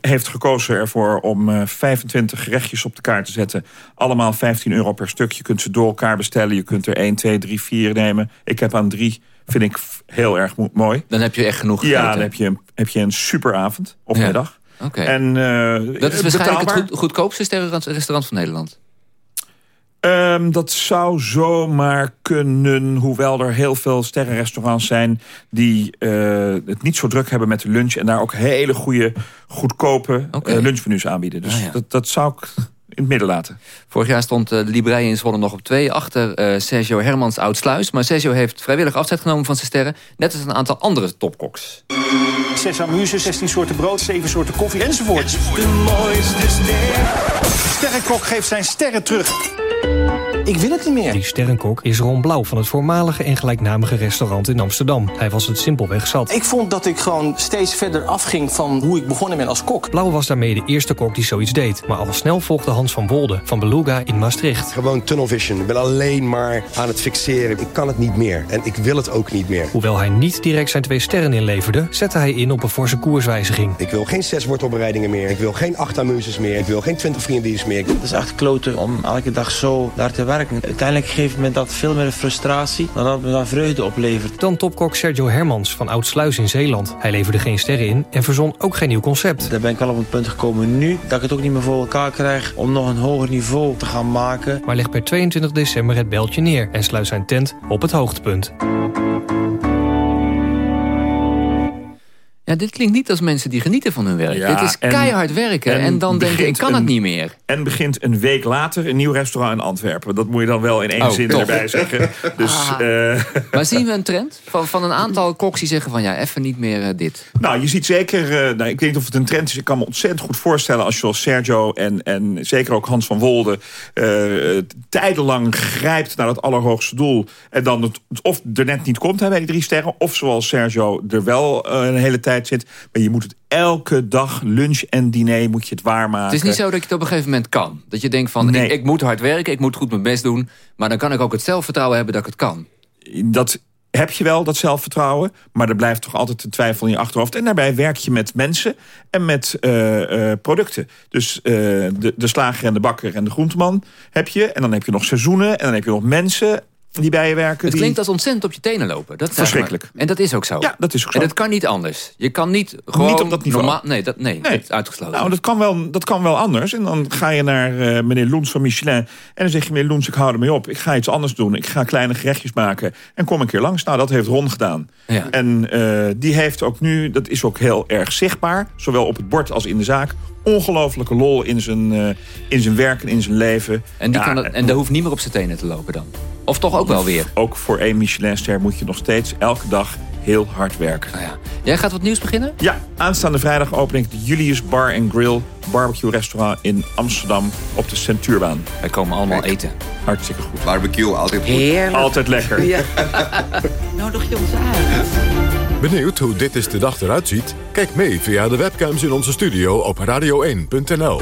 Heeft gekozen ervoor om eh, 25 gerechtjes op de kaart te zetten. Allemaal 15 euro per stuk. Je kunt ze door elkaar bestellen. Je kunt er 1, 2, 3, 4 nemen. Ik heb aan drie, vind ik heel erg mo- mooi. Dan heb je echt genoeg Ja, gegeten. dan heb je, een- heb je een superavond of Ja. middag. Oké. En, eh, Dat is waarschijnlijk het betaalbaar. goed, goedkoopste sterrenrestaurant van Nederland. Ehm, dat zou zomaar kunnen, hoewel er heel veel sterrenrestaurants zijn... die eh, het niet zo druk hebben met de lunch... en daar ook hele goede, goedkope eh, lunchmenu's aanbieden. Dus Ah, ja. dat, dat zou ik in het midden laten. Vorig jaar stond eh, de Librei in Zwolle nog op twee... achter Sergio Hermans Oud-Sluis. Maar Sergio heeft vrijwillig afscheid genomen van zijn sterren... net als een aantal andere topkoks. Zes amuses, 16 soorten brood, 7 soorten koffie enzovoort. De mooiste ster. Sterrenkok geeft zijn sterren terug. Ik wil het niet meer. Die sterrenkok is Ron Blauw van het voormalige en gelijknamige restaurant in Amsterdam. Hij was het simpelweg zat. Ik vond dat ik gewoon steeds verder afging van hoe ik begonnen ben als kok. Blauw was daarmee de eerste kok die zoiets deed. Maar al snel volgde Hans van Wolde van Beluga in Maastricht. Gewoon tunnel vision. Ik ben alleen maar aan het fixeren. Ik kan het niet meer. En ik wil het ook niet meer. Hoewel hij niet direct zijn twee sterren inleverde... zette hij in op een forse koerswijziging. Ik wil geen zes wortelbereidingen meer. Ik wil geen acht amuses meer. Ik wil geen twintig vriendienst meer. Het is echt kloten om elke dag zo daar te werken. Uiteindelijk geeft me dat veel meer frustratie dan dat me dat vreugde oplevert. Dan topkok Sergio Hermans van Oud-Sluis in Zeeland. Hij leverde geen sterren in en verzon ook geen nieuw concept. Daar ben ik wel op het punt gekomen nu dat ik het ook niet meer voor elkaar krijg om nog een hoger niveau te gaan maken. Maar legt per 22 december het beltje neer en sluit zijn tent op het hoogtepunt. Ja, dit klinkt niet als mensen die genieten van hun werk. Ja, dit is en- keihard werken en, dan denk je, ik kan het niet meer. En begint een week later een nieuw restaurant in Antwerpen. Dat moet je dan wel in één Oh, zin tof. erbij zeggen. Dus, Ah. eh, Maar zien we een trend van, van een aantal koks die zeggen van... ja, even niet meer eh, dit. Nou, je ziet zeker, eh, nou, ik weet niet of het een trend is. Ik kan me ontzettend goed voorstellen als je zoals Sergio en, en zeker ook Hans van Wolde... tijdenlang grijpt naar het allerhoogste doel. En dan het, of er net niet komt hè, bij die drie sterren. Of zoals Sergio er wel een hele tijd zit. Maar je moet het elke dag, lunch en diner, moet je het waarmaken. Het is niet zo dat je het op een gegeven moment kan. Dat je denkt van, ik, ik moet hard werken, ik moet goed mijn best doen... maar dan kan ik ook het zelfvertrouwen hebben dat ik het kan. dat heb je wel, dat zelfvertrouwen. Maar er blijft toch altijd een twijfel in je achterhoofd. En daarbij werk je met mensen en met eh, eh, producten. Dus eh, de, de slager en de bakker en de groenteman heb je. En dan heb je nog seizoenen. En dan heb je nog mensen die bij je werken. Het die... klinkt als ontzettend op je tenen lopen. Dat Verschrikkelijk. En dat is ook zo. Ja, dat is ook zo. En dat kan niet anders. Je kan niet gewoon... Niet op dat niveau. normaal- nee, dat, nee, dat is uitgesloten. Nou, dat kan, wel, dat kan wel anders. En dan ga je naar eh, meneer Loens van Michelin. En dan zeg je, meneer Loens, ik hou ermee op. Ik ga iets anders doen. Ik ga kleine gerechtjes maken. En kom een keer langs. Nou, dat heeft Ron gedaan. Ja. En eh, die heeft ook nu, dat is ook heel erg zichtbaar. Zowel op het bord als in de zaak. Ongelofelijke lol in zijn, eh, in zijn werk en in zijn leven. En, die Ja, kan het, en daar hoeft niet meer op zijn tenen te lopen dan. Of toch ook wel weer. Ook voor één Michelinster moet je nog steeds elke dag heel hard werken. Nou ja. Jij gaat wat nieuws beginnen? Ja, aanstaande vrijdag open ik de Julius Bar Grill barbecue restaurant in Amsterdam op de Centuurbaan. Wij komen allemaal eten. Hartstikke goed. Barbecue, altijd goed. Heerlijk. Altijd lekker. Ja. Nodig je ons uit. Benieuwd hoe dit is de dag eruit ziet? Kijk mee via de webcams in onze studio op radio1.nl.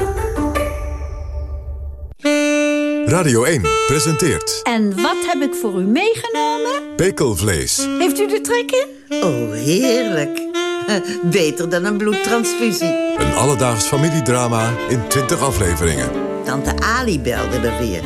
Radio 1 presenteert En wat heb ik voor u meegenomen? Pekelvlees. Heeft u de trek in? Oh, heerlijk. Beter dan een bloedtransfusie. Een alledaags familiedrama in 20 afleveringen. Tante Ali belde er weer.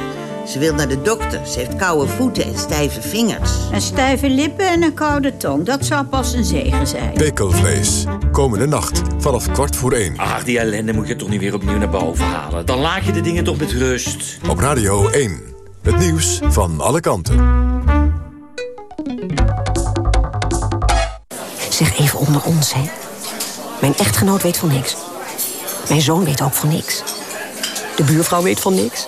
Ze wil naar de dokter. Ze heeft koude voeten en stijve vingers. Een stijve lippen en een koude tong. Dat zou pas een zegen zijn. Pekelvlees. Komende nacht vanaf kwart voor één. Ach, die ellende moet je toch niet weer opnieuw naar boven halen. Dan laat je de dingen toch met rust. Op Radio 1. Het nieuws van alle kanten. Zeg even onder ons, hè. Mijn echtgenoot weet van niks. Mijn zoon weet ook van niks. De buurvrouw weet van niks.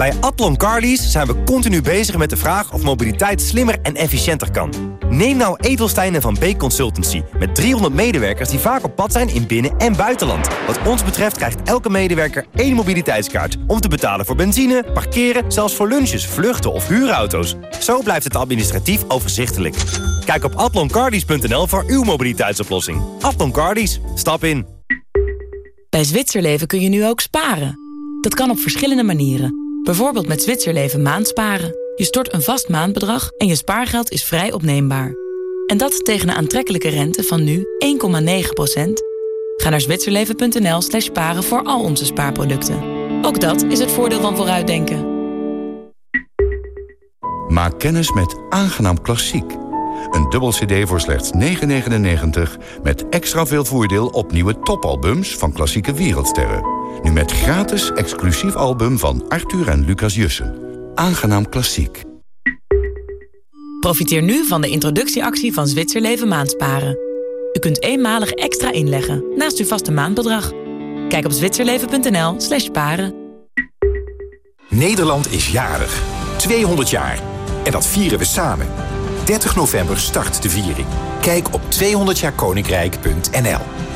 Bij Atlon Carlies zijn we continu bezig met de vraag of mobiliteit slimmer en efficiënter kan. Neem nou Edelstein en Van Beek Consultancy met 300 medewerkers die vaak op pad zijn in binnen- en buitenland. Wat ons betreft krijgt elke medewerker één mobiliteitskaart om te betalen voor benzine, parkeren, zelfs voor lunches, vluchten of huurauto's. Zo blijft het administratief overzichtelijk. Kijk op atloncardies.nl voor uw mobiliteitsoplossing. Atlon Cardies, stap in. Bij Zwitserleven kun je nu ook sparen. Dat kan op verschillende manieren. Bijvoorbeeld met Zwitserleven maandsparen. Je stort een vast maandbedrag en je spaargeld is vrij opneembaar. En dat tegen een aantrekkelijke rente van nu 1,9% Ga naar zwitserleven.nl slash sparen voor al onze spaarproducten. Ook dat is het voordeel van vooruitdenken. Maak kennis met Aangenaam Klassiek. Een dubbel cd voor slechts 9,99... met extra veel voordeel op nieuwe topalbums van klassieke wereldsterren. Nu met gratis exclusief album van Arthur en Lucas Jussen. Aangenaam Klassiek. Profiteer nu van de introductieactie van Zwitserleven Maandsparen. U kunt eenmalig extra inleggen naast uw vaste maandbedrag. Kijk op zwitserleven.nl slash paren. Nederland is jarig. 200 jaar. En dat vieren we samen. 30 november start de viering. Kijk op 200jaarkoninkrijk.nl